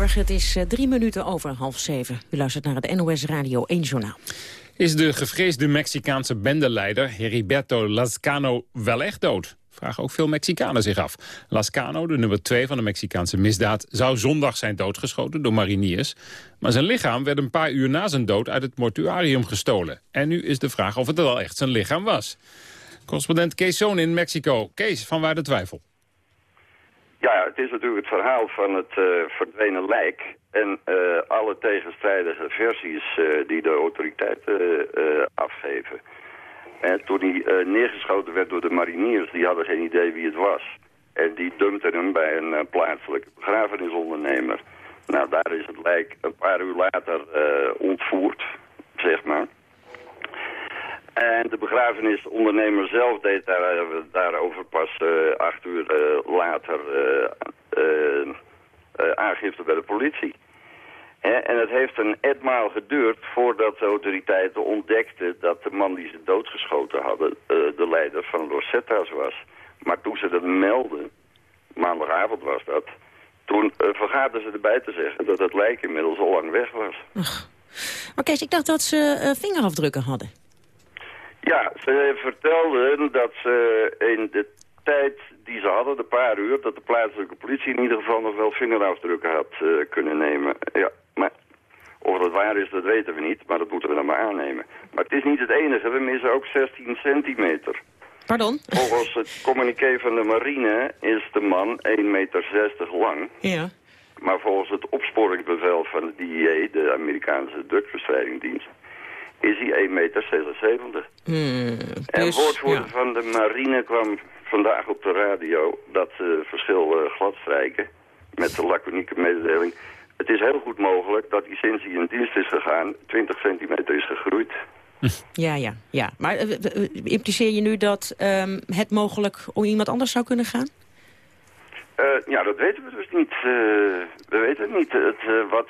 Het is eh, drie minuten over half zeven. U luistert naar het NOS Radio 1 Journaal. Is de gevreesde Mexicaanse bendeleider Heriberto Lascano wel echt dood? Vragen ook veel Mexicanen zich af. Lascano, de nummer twee van de Mexicaanse misdaad... zou zondag zijn doodgeschoten door mariniers. Maar zijn lichaam werd een paar uur na zijn dood uit het mortuarium gestolen. En nu is de vraag of het wel echt zijn lichaam was. Correspondent Kees Zoon in Mexico. Kees, van waar de twijfel? Ja, het is natuurlijk het verhaal van het eh, verdwenen lijk. En eh, alle tegenstrijdige versies eh, die de autoriteiten afgeven. En toen hij neergeschoten werd door de mariniers, die hadden geen idee wie het was. En die dumpten hem bij een plaatselijke begrafenisondernemer. Nou, daar is het lijk een paar uur later ontvoerd, zeg maar. En de begrafenisondernemer zelf deed eh, daarover pas uh, acht uur uh, later aangifte bij de politie. En het heeft een etmaal geduurd voordat de autoriteiten ontdekten dat de man die ze doodgeschoten hadden de leider van Rosetta's was. Maar toen ze dat melden, maandagavond was dat, toen vergaten ze erbij te zeggen dat het lijk inmiddels al lang weg was. Ach. Maar Kees, ik dacht dat ze vingerafdrukken hadden. Ja, ze vertelden dat ze in de tijd die ze hadden, de paar uur, dat de plaatselijke politie in ieder geval nog wel vingerafdrukken had uh, kunnen nemen. Ja, maar of dat dat waar is, dat weten we niet, maar dat moeten we dan maar aannemen. Maar het is niet het enige, we missen ook 16 centimeter. Pardon? Volgens het communiqué van de marine is de man 1,60 meter lang. Ja. Maar volgens het opsporingsbevel van de DEA, de Amerikaanse drugsbestrijdingdienst, is hij 1,76 meter. Hmm, en dus, woordvoerder ja. van de marine kwam vandaag op de radio dat eh, verschil eh, gladstrijken met de laconieke mededeling. Het is heel goed mogelijk dat hij sinds hij in dienst is gegaan 20 centimeter is gegroeid. Ja, ja, ja. Maar eh, impliceer je nu dat ehm, het mogelijk om iemand anders zou kunnen gaan? Ja, dat weten we dus niet. We weten het niet. Het, wat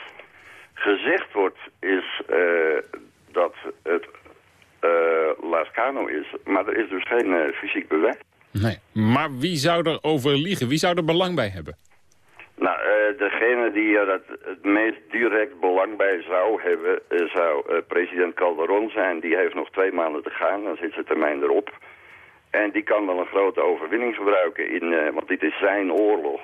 gezegd wordt is dat het eh Lascano is, maar er is dus geen eh, fysiek bewijs. Nee. Maar wie zou er over liegen? Wie zou er belang bij hebben? Nou, eh, degene die er het, het meest direct belang bij zou hebben, zou president Calderon zijn. Die heeft nog twee maanden te gaan, dan zit zijn termijn erop. En die kan wel een grote overwinning gebruiken, in, want dit is zijn oorlog.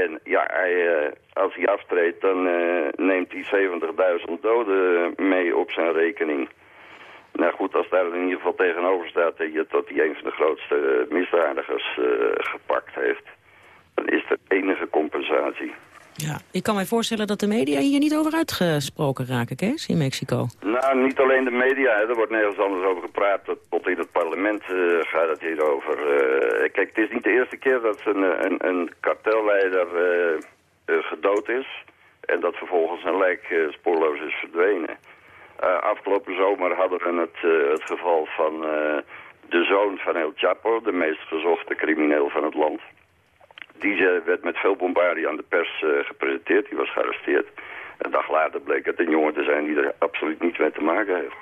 En ja, hij, eh, als hij aftreedt, dan eh, neemt hij 70.000 doden mee op zijn rekening. Nou goed, als daar in ieder geval tegenover staat dat hij, dat hij een van de grootste eh, misdadigers eh, gepakt heeft, dan is er enige compensatie. Ja. Ik kan mij voorstellen dat de media hier niet over uitgesproken raken, Kees, in Mexico. Nou, niet alleen de media, hè. er wordt nergens anders over gepraat. Tot, in het parlement eh, gaat het hierover. Eh kijk, het is niet de eerste keer dat een, een, een kartelleider eh, eh, gedood is. En dat vervolgens zijn lijk eh, spoorloos is verdwenen. Eh, afgelopen zomer hadden we het, eh, het geval van eh, de zoon van El Chapo, de meest gezochte crimineel van het land. Die werd met veel bombardie aan de pers eh, gepresenteerd. Die was gearresteerd. Een dag later bleek het een jongen te zijn die er absoluut niets mee te maken heeft.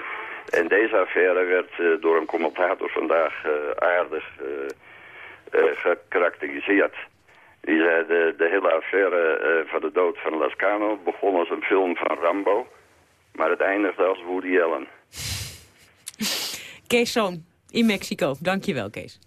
En deze affaire werd eh, door een commentator vandaag eh, aardig gekarakteriseerd. Die zei, de, de hele affaire van de dood van Lascano begon als een film van Rambo. Maar het eindigde als Woody Allen. Kees Zoon, in Mexico. Dankjewel, Kees.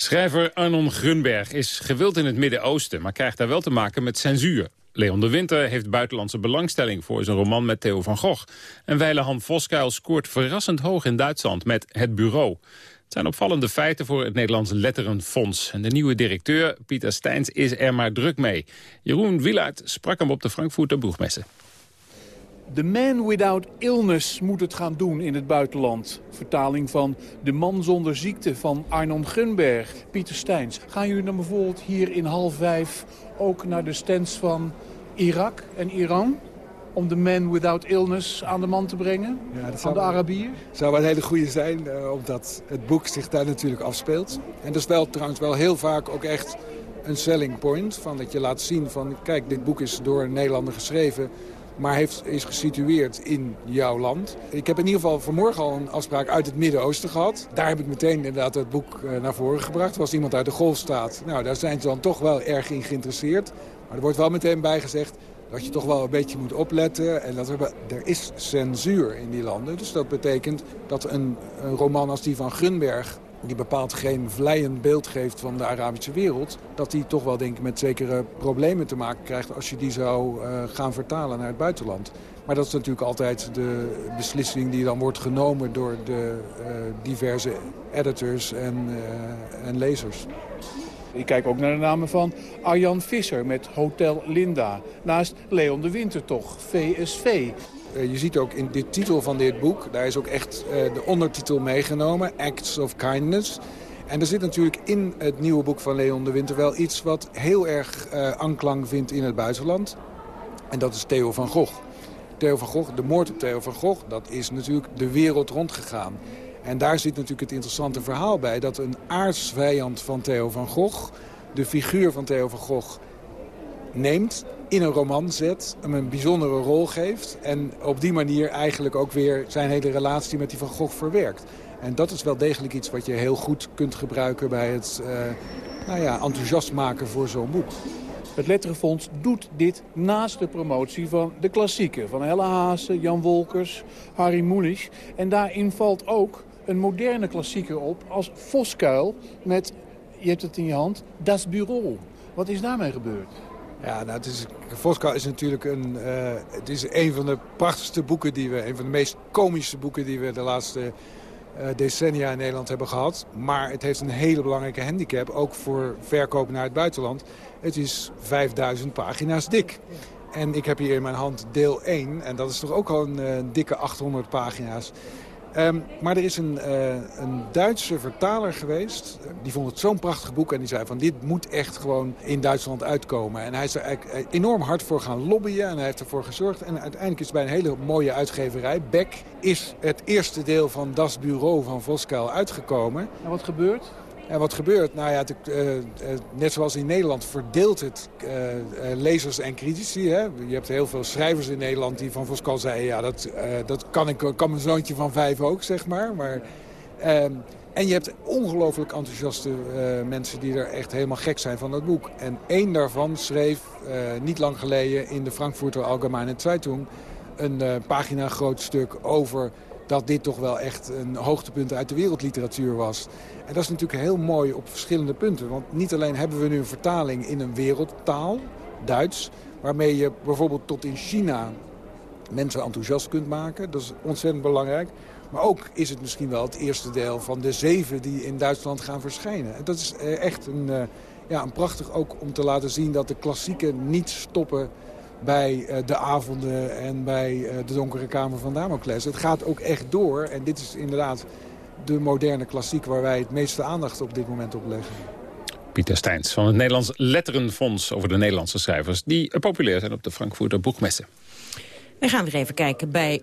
Schrijver Arnon Grunberg is gewild in het Midden-Oosten... maar krijgt daar wel te maken met censuur. Leon de Winter heeft buitenlandse belangstelling voor zijn roman met Theo van Gogh. En Weile Han Voskuil scoort verrassend hoog in Duitsland met Het Bureau. Het zijn opvallende feiten voor het Nederlands Letterenfonds. En de nieuwe directeur, Pieter Steins, is er maar druk mee. Jeroen Wielaert sprak hem op de Frankfurter Boegmesse. The Man Without Illness moet het gaan doen in het buitenland. Vertaling van De Man Zonder Ziekte van Arnon Gunberg. Pieter Steins, gaan jullie dan bijvoorbeeld hier in half vijf ook naar de stands van Irak en Iran? Om The Man Without Illness aan de man te brengen? Ja, dat aan zou de Arabier? zou wel een hele goede zijn, eh, omdat het boek zich daar natuurlijk afspeelt. En dat is wel trouwens wel heel vaak ook echt een selling point. Van dat je laat zien van, kijk, dit boek is door een Nederlander geschreven... maar heeft, is gesitueerd in jouw land. Ik heb in ieder geval vanmorgen al een afspraak uit het Midden-Oosten gehad. Daar heb ik meteen inderdaad het boek eh, naar voren gebracht. Er was iemand uit de Golfstaat. Nou, daar zijn ze dan toch wel erg in geïnteresseerd. Maar er wordt wel meteen bijgezegd dat je toch wel een beetje moet opletten. En dat er, er is censuur in die landen. Dus dat betekent dat een, een roman als die van Gunberg... die bepaald geen vlijend beeld geeft van de Arabische wereld... dat die toch wel denk ik met zekere problemen te maken krijgt... als je die zou eh, gaan vertalen naar het buitenland. Maar dat is natuurlijk altijd de beslissing die dan wordt genomen... door de eh, diverse editors en, eh, en lezers. Ik kijk ook naar de namen van Arjan Visser met Hotel Linda. Naast Leon de Winter toch, VSV. Eh, je ziet ook in de titel van dit boek, daar is ook echt eh, de ondertitel meegenomen, Acts of Kindness. En er zit natuurlijk in het nieuwe boek van Leon de Winter wel iets wat heel erg eh anklang vindt in het buitenland. En dat is Theo van Gogh. Theo van Gogh, de moord op Theo van Gogh, dat is natuurlijk de wereld rondgegaan. En daar zit natuurlijk het interessante verhaal bij... dat een aardsvijand van Theo van Gogh, de figuur van Theo van Gogh neemt, in een roman zet, hem een bijzondere rol geeft... en op die manier eigenlijk ook weer zijn hele relatie met die Van Gogh verwerkt. En dat is wel degelijk iets wat je heel goed kunt gebruiken... bij het eh, nou ja, enthousiast maken voor zo'n boek. Het Letterenfonds doet dit naast de promotie van de klassieken. Van Helle Haase, Jan Wolkers, Harry Mulisch. En daarin valt ook een moderne klassieker op als Voskuil met, je hebt het in je hand, Das Bureau. Wat is daarmee gebeurd? Ja, nou, het is, Voskou is natuurlijk een, uh, het is een van de prachtigste boeken die we... een van de meest komische boeken die we de laatste uh, decennia in Nederland hebben gehad. Maar het heeft een hele belangrijke handicap, ook voor verkoop naar het buitenland. Het is 5000 pagina's dik. En ik heb hier in mijn hand deel 1. En dat is toch ook al een uh, dikke 800 pagina's. Um, maar er is een, uh, een Duitse vertaler geweest. Die vond het zo'n prachtig boek. En die zei van dit moet echt gewoon in Duitsland uitkomen. En hij is er eigenlijk enorm hard voor gaan lobbyen. En hij heeft ervoor gezorgd. En uiteindelijk is het bij een hele mooie uitgeverij. Beck is het eerste deel van Das Bureau van Voskuil uitgekomen. En wat gebeurt? En wat gebeurt? Nou ja, uh, uh, net zoals in Nederland verdeelt het uh, lezers en critici. Hè? Je hebt heel veel schrijvers in Nederland die van Voskal zeiden... ja, dat, dat kan, ik, kan mijn zoontje van vijf ook, zeg maar. maar ehm, en je hebt ongelooflijk enthousiaste mensen die er echt helemaal gek zijn van dat boek. En één daarvan schreef niet lang geleden in de Frankfurter Allgemeine Zeitung... een pagina groot stuk over dat dit toch wel echt een hoogtepunt uit de wereldliteratuur was. En dat is natuurlijk heel mooi op verschillende punten. Want niet alleen hebben we nu een vertaling in een wereldtaal, Duits... waarmee je bijvoorbeeld tot in China mensen enthousiast kunt maken. Dat is ontzettend belangrijk. Maar ook is het misschien wel het eerste deel van de zeven die in Duitsland gaan verschijnen. En dat is eh, echt een, ja, een prachtig ook om te laten zien dat de klassieken niet stoppen bij uh, de avonden en bij uh, de donkere kamer van Damocles. Het gaat ook echt door en dit is inderdaad de moderne klassiek waar wij het meeste aandacht op dit moment op leggen. Pieter Steins van het Nederlands Letterenfonds over de Nederlandse schrijvers... die populair zijn op de Frankfurter Boekmessen. We gaan weer even kijken bij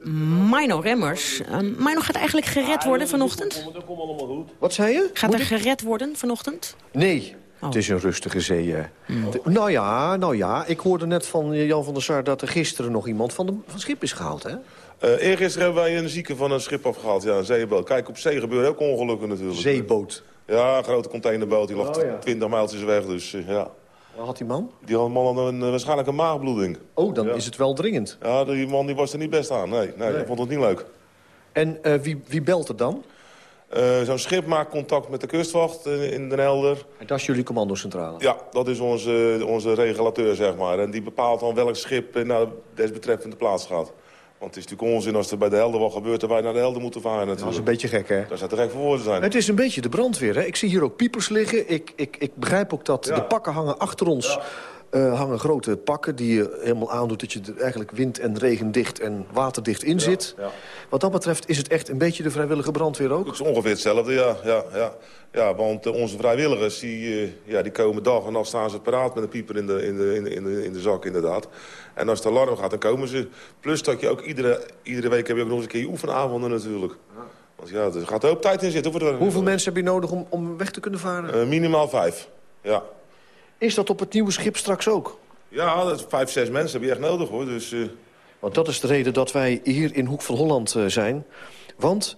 Mino Remmers. Uh, Mino gaat eigenlijk gered worden vanochtend? Wat zei je? Gaat er gered worden vanochtend? Nee, Oh. Het is een rustige zee. Mm. nou ja, nou ja, ik hoorde net van Jan van der Sar... dat er gisteren nog iemand van, de, van het schip is gehaald, hè? Uh, eergisteren hebben wij een zieke van een schip afgehaald. Ja, een zeeboot. Kijk, op zee gebeuren ook ongelukken natuurlijk. Zeeboot? Ja, een grote containerboot. Die lag oh, ja. 20 mijltjes weg, dus uh, ja. Wat had die man? Die had man een, waarschijnlijk een maagbloeding. Oh, dan is het wel dringend. Ja, die man die was er niet best aan. Nee, nee, nee. vond het niet leuk. En uh, wie, wie belt er dan? Uh, Zo'n schip maakt contact met de kustwacht in Den Helder. En dat is jullie commandocentrale? Ja, dat is onze, onze regulateur, zeg maar. En die bepaalt dan welk schip naar de desbetreffende plaats gaat. Want het is natuurlijk onzin als er bij de Helder wat gebeurt... en wij naar de Helder moeten varen natuurlijk. Dat is een beetje gek, hè? Daar zou te gek voor zijn. Het is een beetje de brandweer, hè? Ik zie hier ook piepers liggen. Ik, ik, ik begrijp ook dat ja. de pakken hangen achter ons... Ja. Uh, hangen grote pakken die je helemaal aandoet... dat je er eigenlijk wind- en regendicht en waterdicht in zit. Ja, ja. Wat dat betreft is het echt een beetje de vrijwillige brandweer ook? Het is ongeveer hetzelfde, ja. ja, ja. ja want uh, onze vrijwilligers die, uh, ja, die komen dag en nacht staan ze paraat... met een pieper in de, in, de, in, de, in, de, in de zak, inderdaad. En als het alarm gaat, dan komen ze. Plus dat je ook iedere, iedere week heb je ook nog eens een keer je oefenavonden natuurlijk. Want ja, er gaat er ook tijd in zitten. Hoeveel mensen heb je nodig om, om weg te kunnen varen? minimaal vijf, ja. Is dat op het nieuwe schip straks ook? Ja, dat vijf, zes mensen heb je echt nodig, hoor. Dus, uh... Want dat is de reden dat wij hier in Hoek van Holland uh, zijn. Want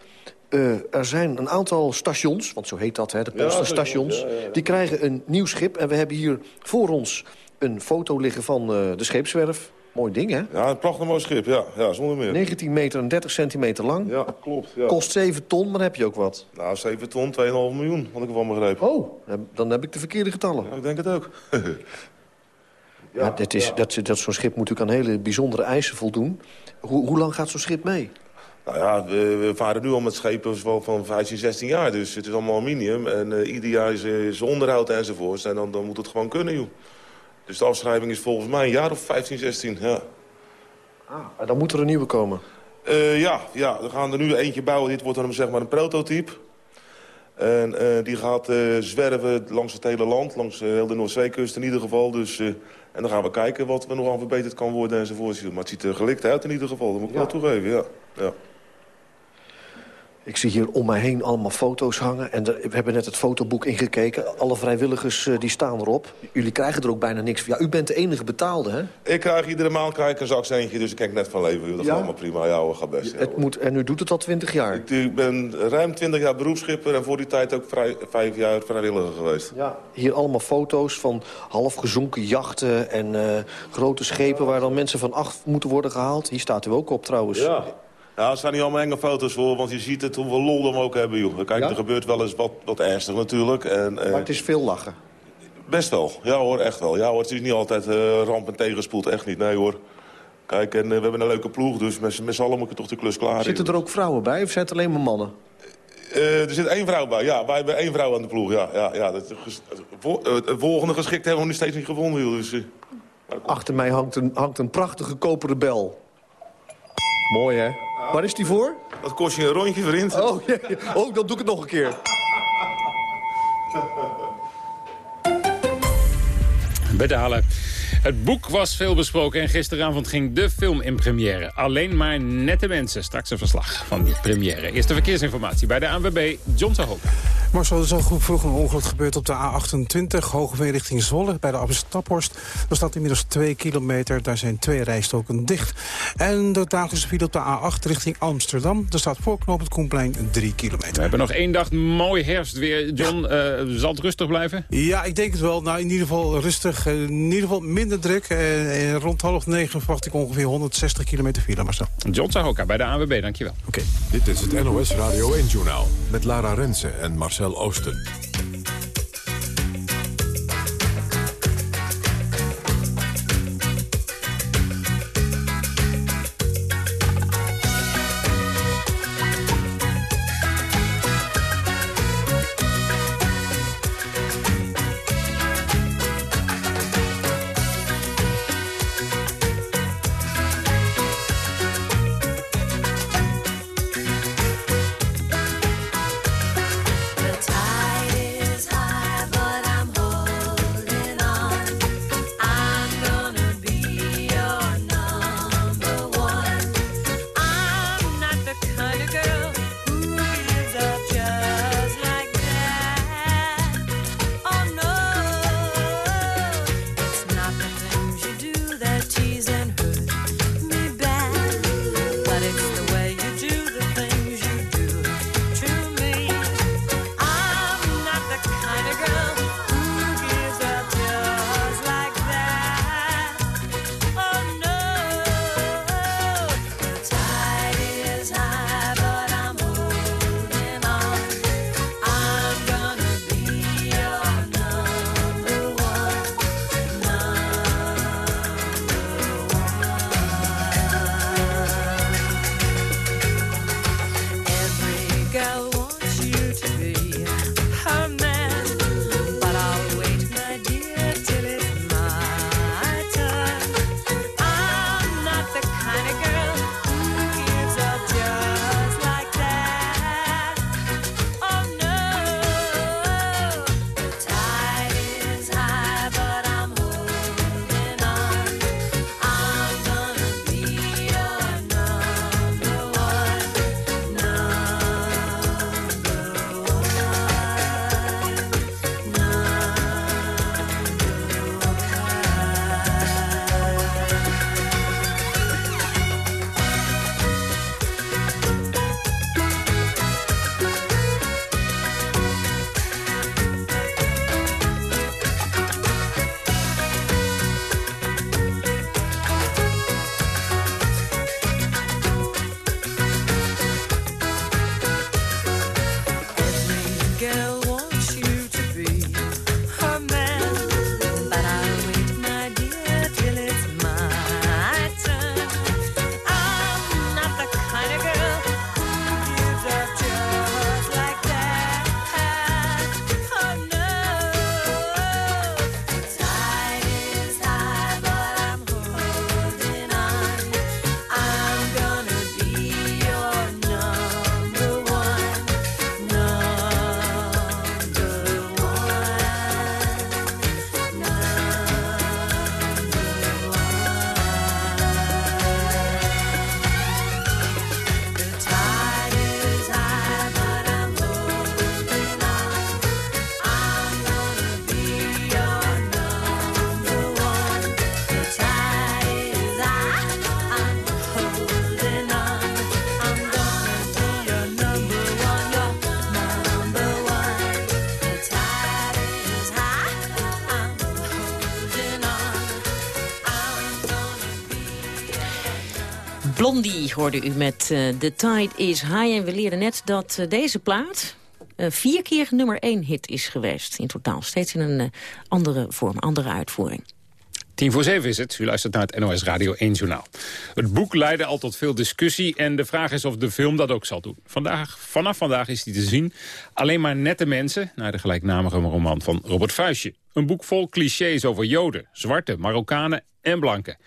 uh, er zijn een aantal stations, want zo heet dat, hè, de ja, stations... Ja, ja, die krijgen een nieuw schip. En we hebben hier voor ons een foto liggen van de scheepswerf. Mooi ding, hè? Ja, een prachtig mooi schip, ja. ja zonder meer. 19 meter en 30 centimeter lang. Ja, klopt. Ja. Kost 7 ton, maar heb je ook wat. Nou, 7 ton, 2,5 miljoen, had ik ervan begrepen. Oh, dan heb ik de verkeerde getallen. Ja, ik denk het ook. ja, is, dat, dat zo'n schip moet natuurlijk aan hele bijzondere eisen voldoen. Hoe, hoe lang gaat zo'n schip mee? Nou ja, we, we, varen nu al met schepen van, van 15, 16 jaar. Dus het is allemaal aluminium. En uh, ieder jaar is, is onderhoud enzovoort. En dan, dan moet het gewoon kunnen, joh. Dus de afschrijving is volgens mij een jaar of 15, 16, ja. Ah, dan moet er een nieuwe komen? Uh, ja, ja, we gaan er nu eentje bouwen. Dit wordt dan zeg maar een prototype. En uh, die gaat uh, zwerven langs het hele land, langs heel de Noordzeekust in ieder geval. Dus, en dan gaan we kijken wat er nog aan verbeterd kan worden enzovoort. Maar het ziet er gelikt uit in ieder geval, dat moet ik ja. wel toegeven, ja. ja. Ik zie hier om mij heen allemaal foto's hangen. En we hebben net het fotoboek ingekeken. Alle vrijwilligers uh, die staan erop. Jullie krijgen er ook bijna niks voor. Ja, u bent de enige betaalde, hè? Ik krijg iedere maand krijg ik een zakcentje, dus ik kijk net van leven. Dat ja? gaat allemaal prima. Ja, gaat best. Ja, het moet, en u doet het al twintig jaar? Ik, ik, ben ruim twintig jaar beroepsschipper en voor die tijd ook vrij, vijf jaar vrijwilliger geweest. Ja. Hier allemaal foto's van halfgezonken jachten en uh, grote schepen... waar dan mensen van af moeten worden gehaald. Hier staat u ook op trouwens. Ja. Ja, er staan niet allemaal enge foto's voor, want je ziet het hoeveel lol we ook hebben, joh. Kijk, ja? er gebeurt wel eens wat, wat ernstig natuurlijk. En, uh, maar het is veel lachen. Best wel. Ja hoor, echt wel. Ja hoor, het is niet altijd uh, ramp en tegenspoed. Echt niet, nee hoor. Kijk, en we hebben een leuke ploeg, dus met, met z'n allen moet ik toch de klus klaar Zitten er ook vrouwen bij of zijn het alleen maar mannen? er zit één vrouw bij. Ja, wij hebben één vrouw aan de ploeg. Ja, ja, ja. Het, het volgende geschikt hebben we nog steeds niet gevonden. Dus, Achter mij hangt een, hangt een prachtige koperen bel. Mooi, hè? Waar is die voor? Dat kost je een rondje, vriend. Oh, ja, oh dan doe ik het nog een keer. Bedalen. Het boek was veel besproken en gisteravond ging de film in première. Alleen maar nette mensen. Straks een verslag van die première. Eerste verkeersinformatie bij de ANWB, John Terhoek. Marcel, er is al goed vroeg een ongeluk gebeurd op de A28, Hogeveen richting Zwolle, bij de Amstaphorst. Er staat inmiddels 2 kilometer, daar zijn twee rijstoken dicht. En de dagelijkse file op de A8 richting Amsterdam. Er staat voor het Koenplein 3 kilometer. We hebben nog één dag mooi herfstweer. John, ja. uh, zal het rustig blijven? Ja, ik denk het wel. Nou, in ieder geval rustig. Uh, in ieder geval minder druk. Uh, rond half negen verwacht ik ongeveer 160 kilometer file, Marcel. John Sahoka bij de ANWB, dankjewel. Oké. Okay. Dit is het NOS Radio 1-journaal met Lara Rensen en Marcel Oosten. Blondie hoorde u met uh, The Tide is High. En we leerden net dat uh, deze plaat eh, vier keer nummer één hit is geweest. In totaal steeds in een andere vorm, andere uitvoering. Tien voor zeven is het. U luistert naar het NOS Radio 1 Journaal. Het boek leidde al tot veel discussie en de vraag is of de film dat ook zal doen. Vandaag, vanaf vandaag is die te zien. Alleen maar nette mensen, naar de gelijknamige roman van Robert Vuistje. Een boek vol clichés over Joden, zwarte, Marokkanen en blanken.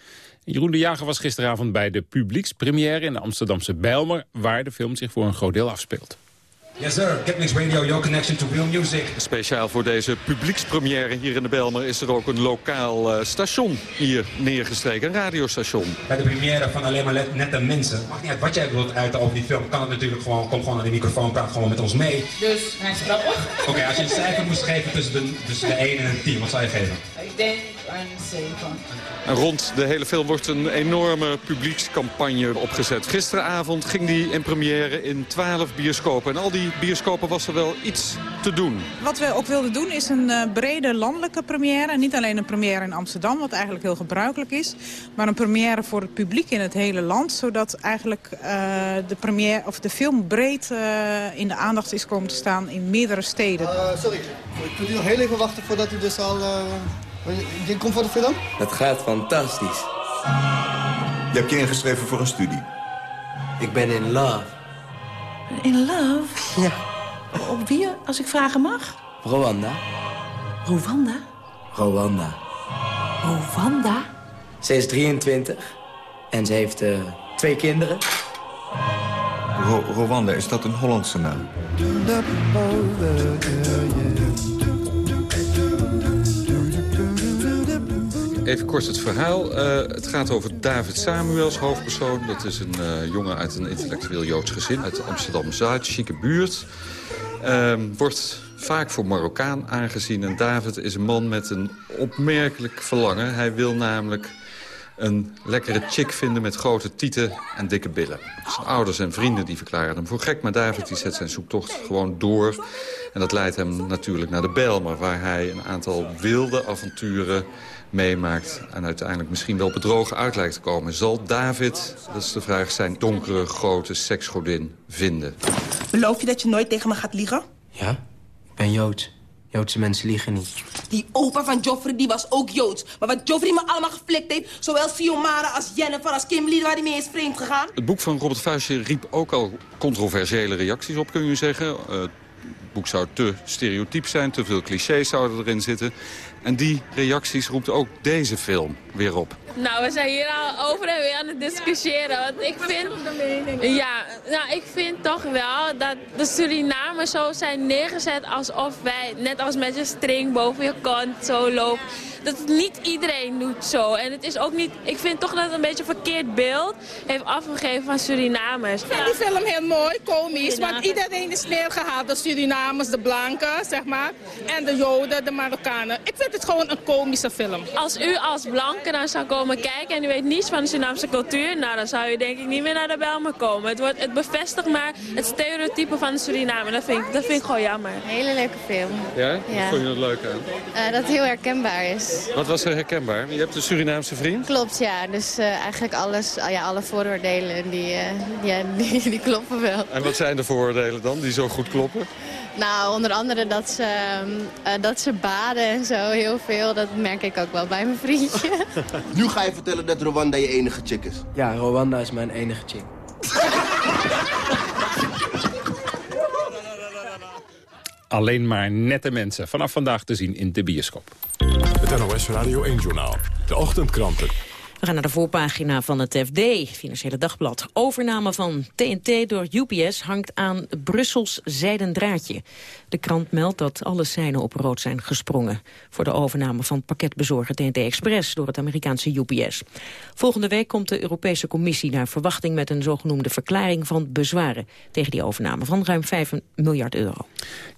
Jeroen de Jager was gisteravond bij de publiekspremière in de Amsterdamse Bijlmer... waar de film zich voor een groot deel afspeelt. Yes sir, Kipniks Radio, your connection to real music. Speciaal voor deze publiekspremière hier in de Belmer is er ook een lokaal uh, station hier neergestreken, een radiostation. Bij de première van Alleen maar Nette Mensen, mag niet uit wat jij wilt uiten over die film, kan het natuurlijk gewoon, kom gewoon naar de microfoon, praat gewoon met ons mee. Dus, hij is grappig. Oké, als je een cijfer moest geven tussen de, tussen de 1 en een 10, wat zou je geven? Ik denk een 7. En rond de hele film wordt een enorme publiekscampagne opgezet. Gisteravond ging die in première in 12 bioscopen. En al die bioscopen was er wel iets te doen. Wat we ook wilden doen is een uh, brede landelijke première. Niet alleen een première in Amsterdam, wat eigenlijk heel gebruikelijk is. Maar een première voor het publiek in het hele land. Zodat eigenlijk uh, de, première, of de film breed uh, in de aandacht is komen te staan in meerdere steden. sorry, ik moet u nog heel even wachten voordat u dus al... Je komt voor de film? Het gaat fantastisch. Je hebt je ingeschreven voor een studie. Ik ben in love. In love? Ja. Op wie, als ik vragen mag? Rwanda. Rwanda? Rwanda. Rwanda? Ze is 23 en ze heeft uh, twee kinderen. Ro Rwanda, is dat een Hollandse naam? Even kort het verhaal. Uh, het gaat over David Samuels, hoofdpersoon. Dat is een uh, jongen uit een intellectueel Joods gezin uit Amsterdam-Zuid, chique buurt. Uh, wordt vaak voor Marokkaan aangezien. En David is een man met een opmerkelijk verlangen. Hij wil namelijk een lekkere chick vinden met grote tieten en dikke billen. Zijn ouders en vrienden die verklaren hem voor gek... maar David die zet zijn zoektocht gewoon door. En dat leidt hem natuurlijk naar de Belmer... waar hij een aantal wilde avonturen meemaakt... en uiteindelijk misschien wel bedrogen uit lijkt te komen. Zal David, dat is de vraag, zijn donkere, grote seksgodin vinden? Beloof je dat je nooit tegen me gaat liegen? Ja, ik ben Joods. Joodse mensen liegen niet. Die opa van Joffrey die was ook Joods. Maar wat Joffrey me allemaal geflikt heeft... zowel Siomara als Jennifer als Kimberly waar hij mee is vreemd gegaan... Het boek van Robert Vuijsje riep ook al controversiële reacties op, kun je zeggen. Uh, het boek zou te stereotyp zijn, te veel clichés zouden erin zitten. En die reacties roept ook deze film weer op. Nou, we zijn hier al over en weer aan het discussiëren. Want ik vind, ja, nou, ik vind toch wel dat de Surinamers zo zijn neergezet alsof wij, net als met je string boven je kont zo lopen dat niet iedereen doet zo. En het is ook niet, ik vind toch dat het een beetje een verkeerd beeld heeft afgegeven van Surinamers. Ik vind die film heel mooi, komisch, want iedereen is neergehaald. De Surinamers, de blanken, zeg maar, en de Joden, de Marokkanen. Ik vind het gewoon een komische film. Als u als blanke dan zou komen kijken en u weet niets van de Surinaamse cultuur, nou dan zou u denk ik niet meer naar de Belmen komen. Het, wordt, het bevestigt maar het stereotype van de Suriname. Dat vind ik, dat vind ik gewoon jammer. Een hele leuke film. Ja? ja. vond je het leuk aan? Uh, dat het heel herkenbaar is. Wat was er herkenbaar? Je hebt een Surinaamse vriend? Klopt, ja. Dus uh, eigenlijk alles, uh, ja, alle vooroordelen die, uh, ja, die, die, kloppen wel. En wat zijn de vooroordelen dan die zo goed kloppen? Nou, onder andere dat ze, dat ze baden en zo heel veel. Dat merk ik ook wel bij mijn vriendje. nu ga je vertellen dat Rwanda je enige chick is. Ja, Rwanda is mijn enige chick. Alleen maar nette mensen. Vanaf vandaag te zien in de bioscoop. Het NOS Radio 1-journaal. De ochtendkranten. We gaan naar de voorpagina van het FD, Financiële Dagblad. Overname van TNT door UPS hangt aan Brussels zijden draadje. De krant meldt dat alle seinen op rood zijn gesprongen... voor de overname van pakketbezorger TNT Express door het Amerikaanse UPS. Volgende week komt de Europese Commissie naar verwachting... met een zogenoemde verklaring van bezwaren tegen die overname van ruim 5 miljard euro.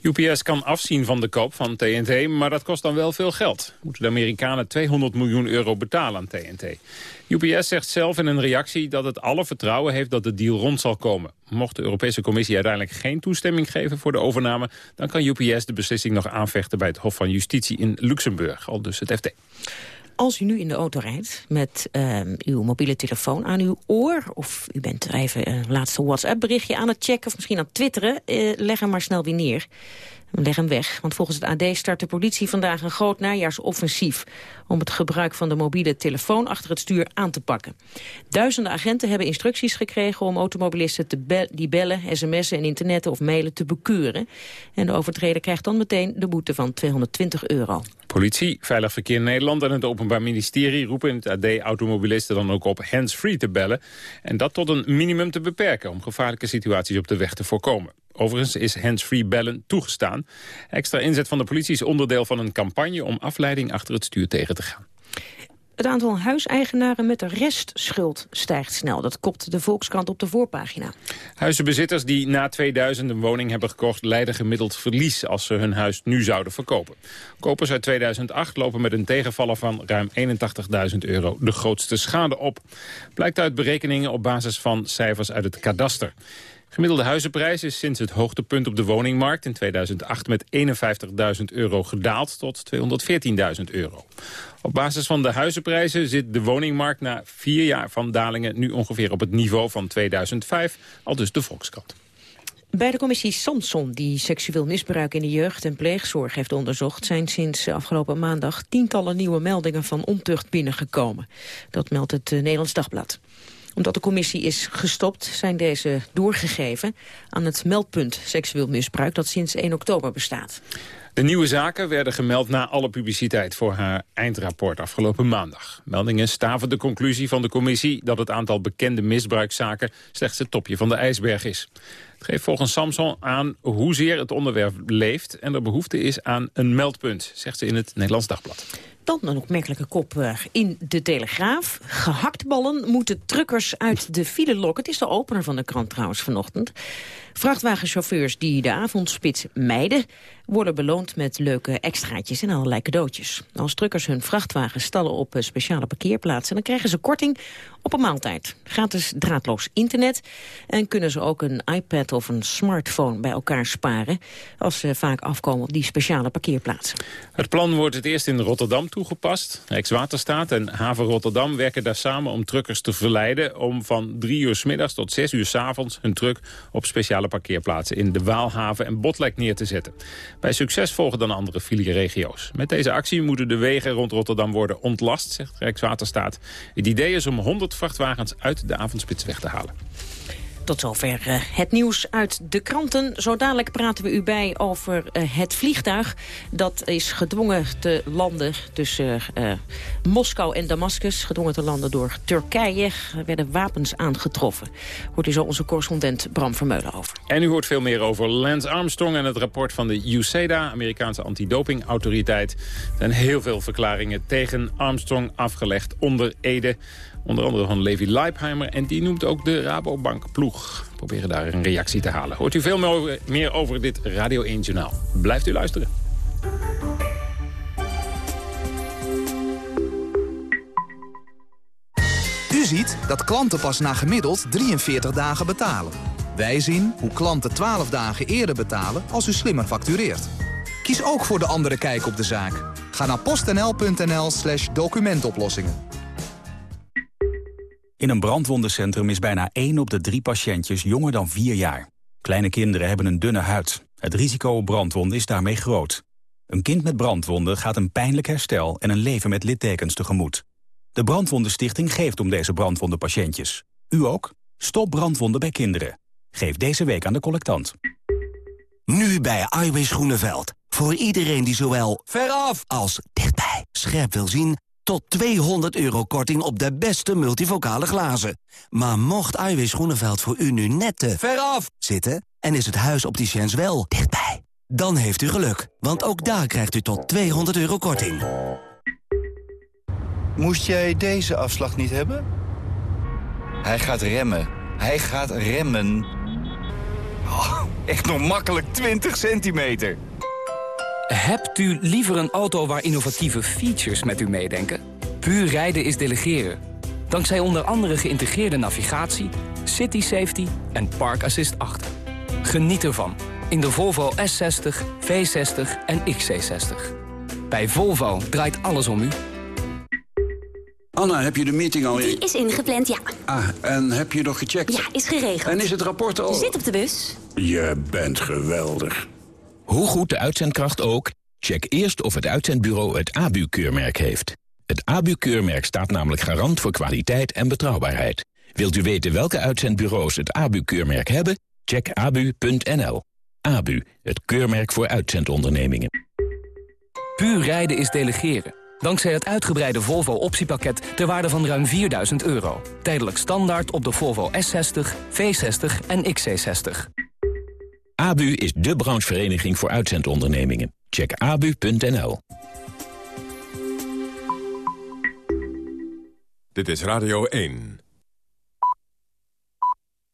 UPS kan afzien van de koop van TNT, maar dat kost dan wel veel geld. Moeten de Amerikanen 200 miljoen euro betalen aan TNT. UPS zegt zelf in een reactie dat het alle vertrouwen heeft dat de deal rond zal komen. Mocht de Europese Commissie uiteindelijk geen toestemming geven voor de overname... dan kan UPS de beslissing nog aanvechten bij het Hof van Justitie in Luxemburg, al dus het FD. Als u nu in de auto rijdt met ehm, uw mobiele telefoon aan uw oor... of u bent even een laatste WhatsApp-berichtje aan het checken... of misschien aan het twitteren, eh, leg hem maar snel weer neer. Leg hem weg, want volgens het AD start de politie vandaag een groot najaarsoffensief om het gebruik van de mobiele telefoon achter het stuur aan te pakken. Duizenden agenten hebben instructies gekregen om automobilisten te die bellen, sms'en en internetten of mailen te bekuren. En de overtreder krijgt dan meteen de boete van 220 euro. Politie, Veilig Verkeer Nederland en het Openbaar Ministerie roepen in het AD automobilisten dan ook op hands-free te bellen. En dat tot een minimum te beperken om gevaarlijke situaties op de weg te voorkomen. Overigens is hands-free bellen toegestaan. Extra inzet van de politie is onderdeel van een campagne om afleiding achter het stuur tegen te gaan. Het aantal huiseigenaren met de restschuld stijgt snel. Dat kopt de Volkskrant op de voorpagina. Huizenbezitters die na 2000 een woning hebben gekocht... leiden gemiddeld verlies als ze hun huis nu zouden verkopen. Kopers uit 2008 lopen met een tegenvaller van ruim 81.000 euro... de grootste schade op. Blijkt uit berekeningen op basis van cijfers uit het kadaster. Gemiddelde huizenprijs is sinds het hoogtepunt op de woningmarkt in 2008 met 51.000 euro gedaald tot 214.000 euro. Op basis van de huizenprijzen zit de woningmarkt na vier jaar van dalingen nu ongeveer op het niveau van 2005, al dus de Volkskrant. Bij de commissie Samson, die seksueel misbruik in de jeugd- en pleegzorg heeft onderzocht, zijn sinds afgelopen maandag tientallen nieuwe meldingen van ontucht binnengekomen. Dat meldt het eh, Nederlands Dagblad omdat de commissie is gestopt, zijn deze doorgegeven aan het meldpunt seksueel misbruik dat sinds 1 oktober bestaat. De nieuwe zaken werden gemeld na alle publiciteit voor haar eindrapport afgelopen maandag. Meldingen staven de conclusie van de commissie dat het aantal bekende misbruikzaken slechts het topje van de ijsberg is. Het geeft volgens Samson aan hoezeer het onderwerp leeft en er behoefte is aan een meldpunt, zegt ze in het Nederlands Dagblad. Dan een opmerkelijke kop eh, in de Telegraaf. Gehaktballen moeten truckers uit de file lokken. Het is de opener van de krant trouwens vanochtend. Vrachtwagenchauffeurs die de avondspits mijden... worden beloond met leuke extraatjes en allerlei cadeautjes. Als truckers hun vrachtwagen stallen op eh, speciale parkeerplaatsen... dan krijgen ze korting op een maaltijd. Gratis draadloos internet. En kunnen ze ook een iPad of een smartphone bij elkaar sparen... als ze vaak afkomen op die speciale parkeerplaatsen. Het plan wordt het eerst in Rotterdam toegepast. Rijkswaterstaat en Haven Rotterdam werken daar samen om truckers te verleiden... om van drie uur s middags tot zes uur s avonds hun truck op speciale parkeerplaatsen... in de Waalhaven en Botlek neer te zetten. Bij succes volgen dan andere filie-regio's. Met deze actie moeten de wegen rond Rotterdam worden ontlast, zegt Rijkswaterstaat. Het idee is om 100 vrachtwagens uit de avondspits weg te halen. Tot zover uh, het nieuws uit de kranten. Zo dadelijk praten we u bij over uh, het vliegtuig. Dat is gedwongen te landen tussen uh, Moskou en Damascus. Gedwongen te landen door Turkije. Er werden wapens aangetroffen. Hoort u zo onze correspondent Bram Vermeulen over. En u hoort veel meer over Lance Armstrong en het rapport van de USADA, Amerikaanse antidopingautoriteit. Er zijn heel veel verklaringen tegen Armstrong afgelegd onder Ede. Onder andere van Levi Leipheimer. En die noemt ook de Rabobank ploeg. Proberen daar een reactie te halen. Hoort u veel meer over dit Radio 1 Journaal. Blijft u luisteren. U ziet dat klanten pas na gemiddeld 43 dagen betalen. Wij zien hoe klanten 12 dagen eerder betalen als u slimmer factureert. Kies ook voor de andere kijk op de zaak. Ga naar postnl.nl slash documentoplossingen. In een brandwondencentrum is bijna 1 op de drie patiëntjes jonger dan 4 jaar. Kleine kinderen hebben een dunne huid. Het risico op brandwonden is daarmee groot. Een kind met brandwonden gaat een pijnlijk herstel en een leven met littekens tegemoet. De Brandwondenstichting geeft om deze brandwondenpatiëntjes. U ook? Stop brandwonden bij kinderen. Geef deze week aan de collectant. Nu bij Iwis Groeneveld. Voor iedereen die zowel veraf als dichtbij scherp wil zien tot 200 euro korting op de beste multivocale glazen. Maar mocht Iwis Groeneveld voor u nu net te veraf zitten... en is het huis opticiens wel dichtbij... dan heeft u geluk, want ook daar krijgt u tot 200 euro korting. Moest jij deze afslag niet hebben? Hij gaat remmen. Hij gaat remmen. Oh, echt nog makkelijk 20 centimeter. Hebt u liever een auto waar innovatieve features met u meedenken? Puur rijden is delegeren. Dankzij onder andere geïntegreerde navigatie, city safety en park assist 8. Geniet ervan in de Volvo S60, V60 en XC60. Bij Volvo draait alles om u. Anna, heb je de meeting al... Die is ingepland, ja. Ah, en heb je nog gecheckt? Ja, is geregeld. En is het rapport al... Zit op de bus. Je bent geweldig. Hoe goed de uitzendkracht ook, check eerst of het uitzendbureau het ABU-keurmerk heeft. Het ABU-keurmerk staat namelijk garant voor kwaliteit en betrouwbaarheid. Wilt u weten welke uitzendbureaus het ABU-keurmerk hebben? Check abu.nl. ABU, het keurmerk voor uitzendondernemingen. Puur rijden is delegeren. Dankzij het uitgebreide Volvo optiepakket ter waarde van ruim 4000 euro. Tijdelijk standaard op de Volvo S60, V60 en XC60. ABU is de branchevereniging voor uitzendondernemingen. Check abu.nl. Dit is Radio 1.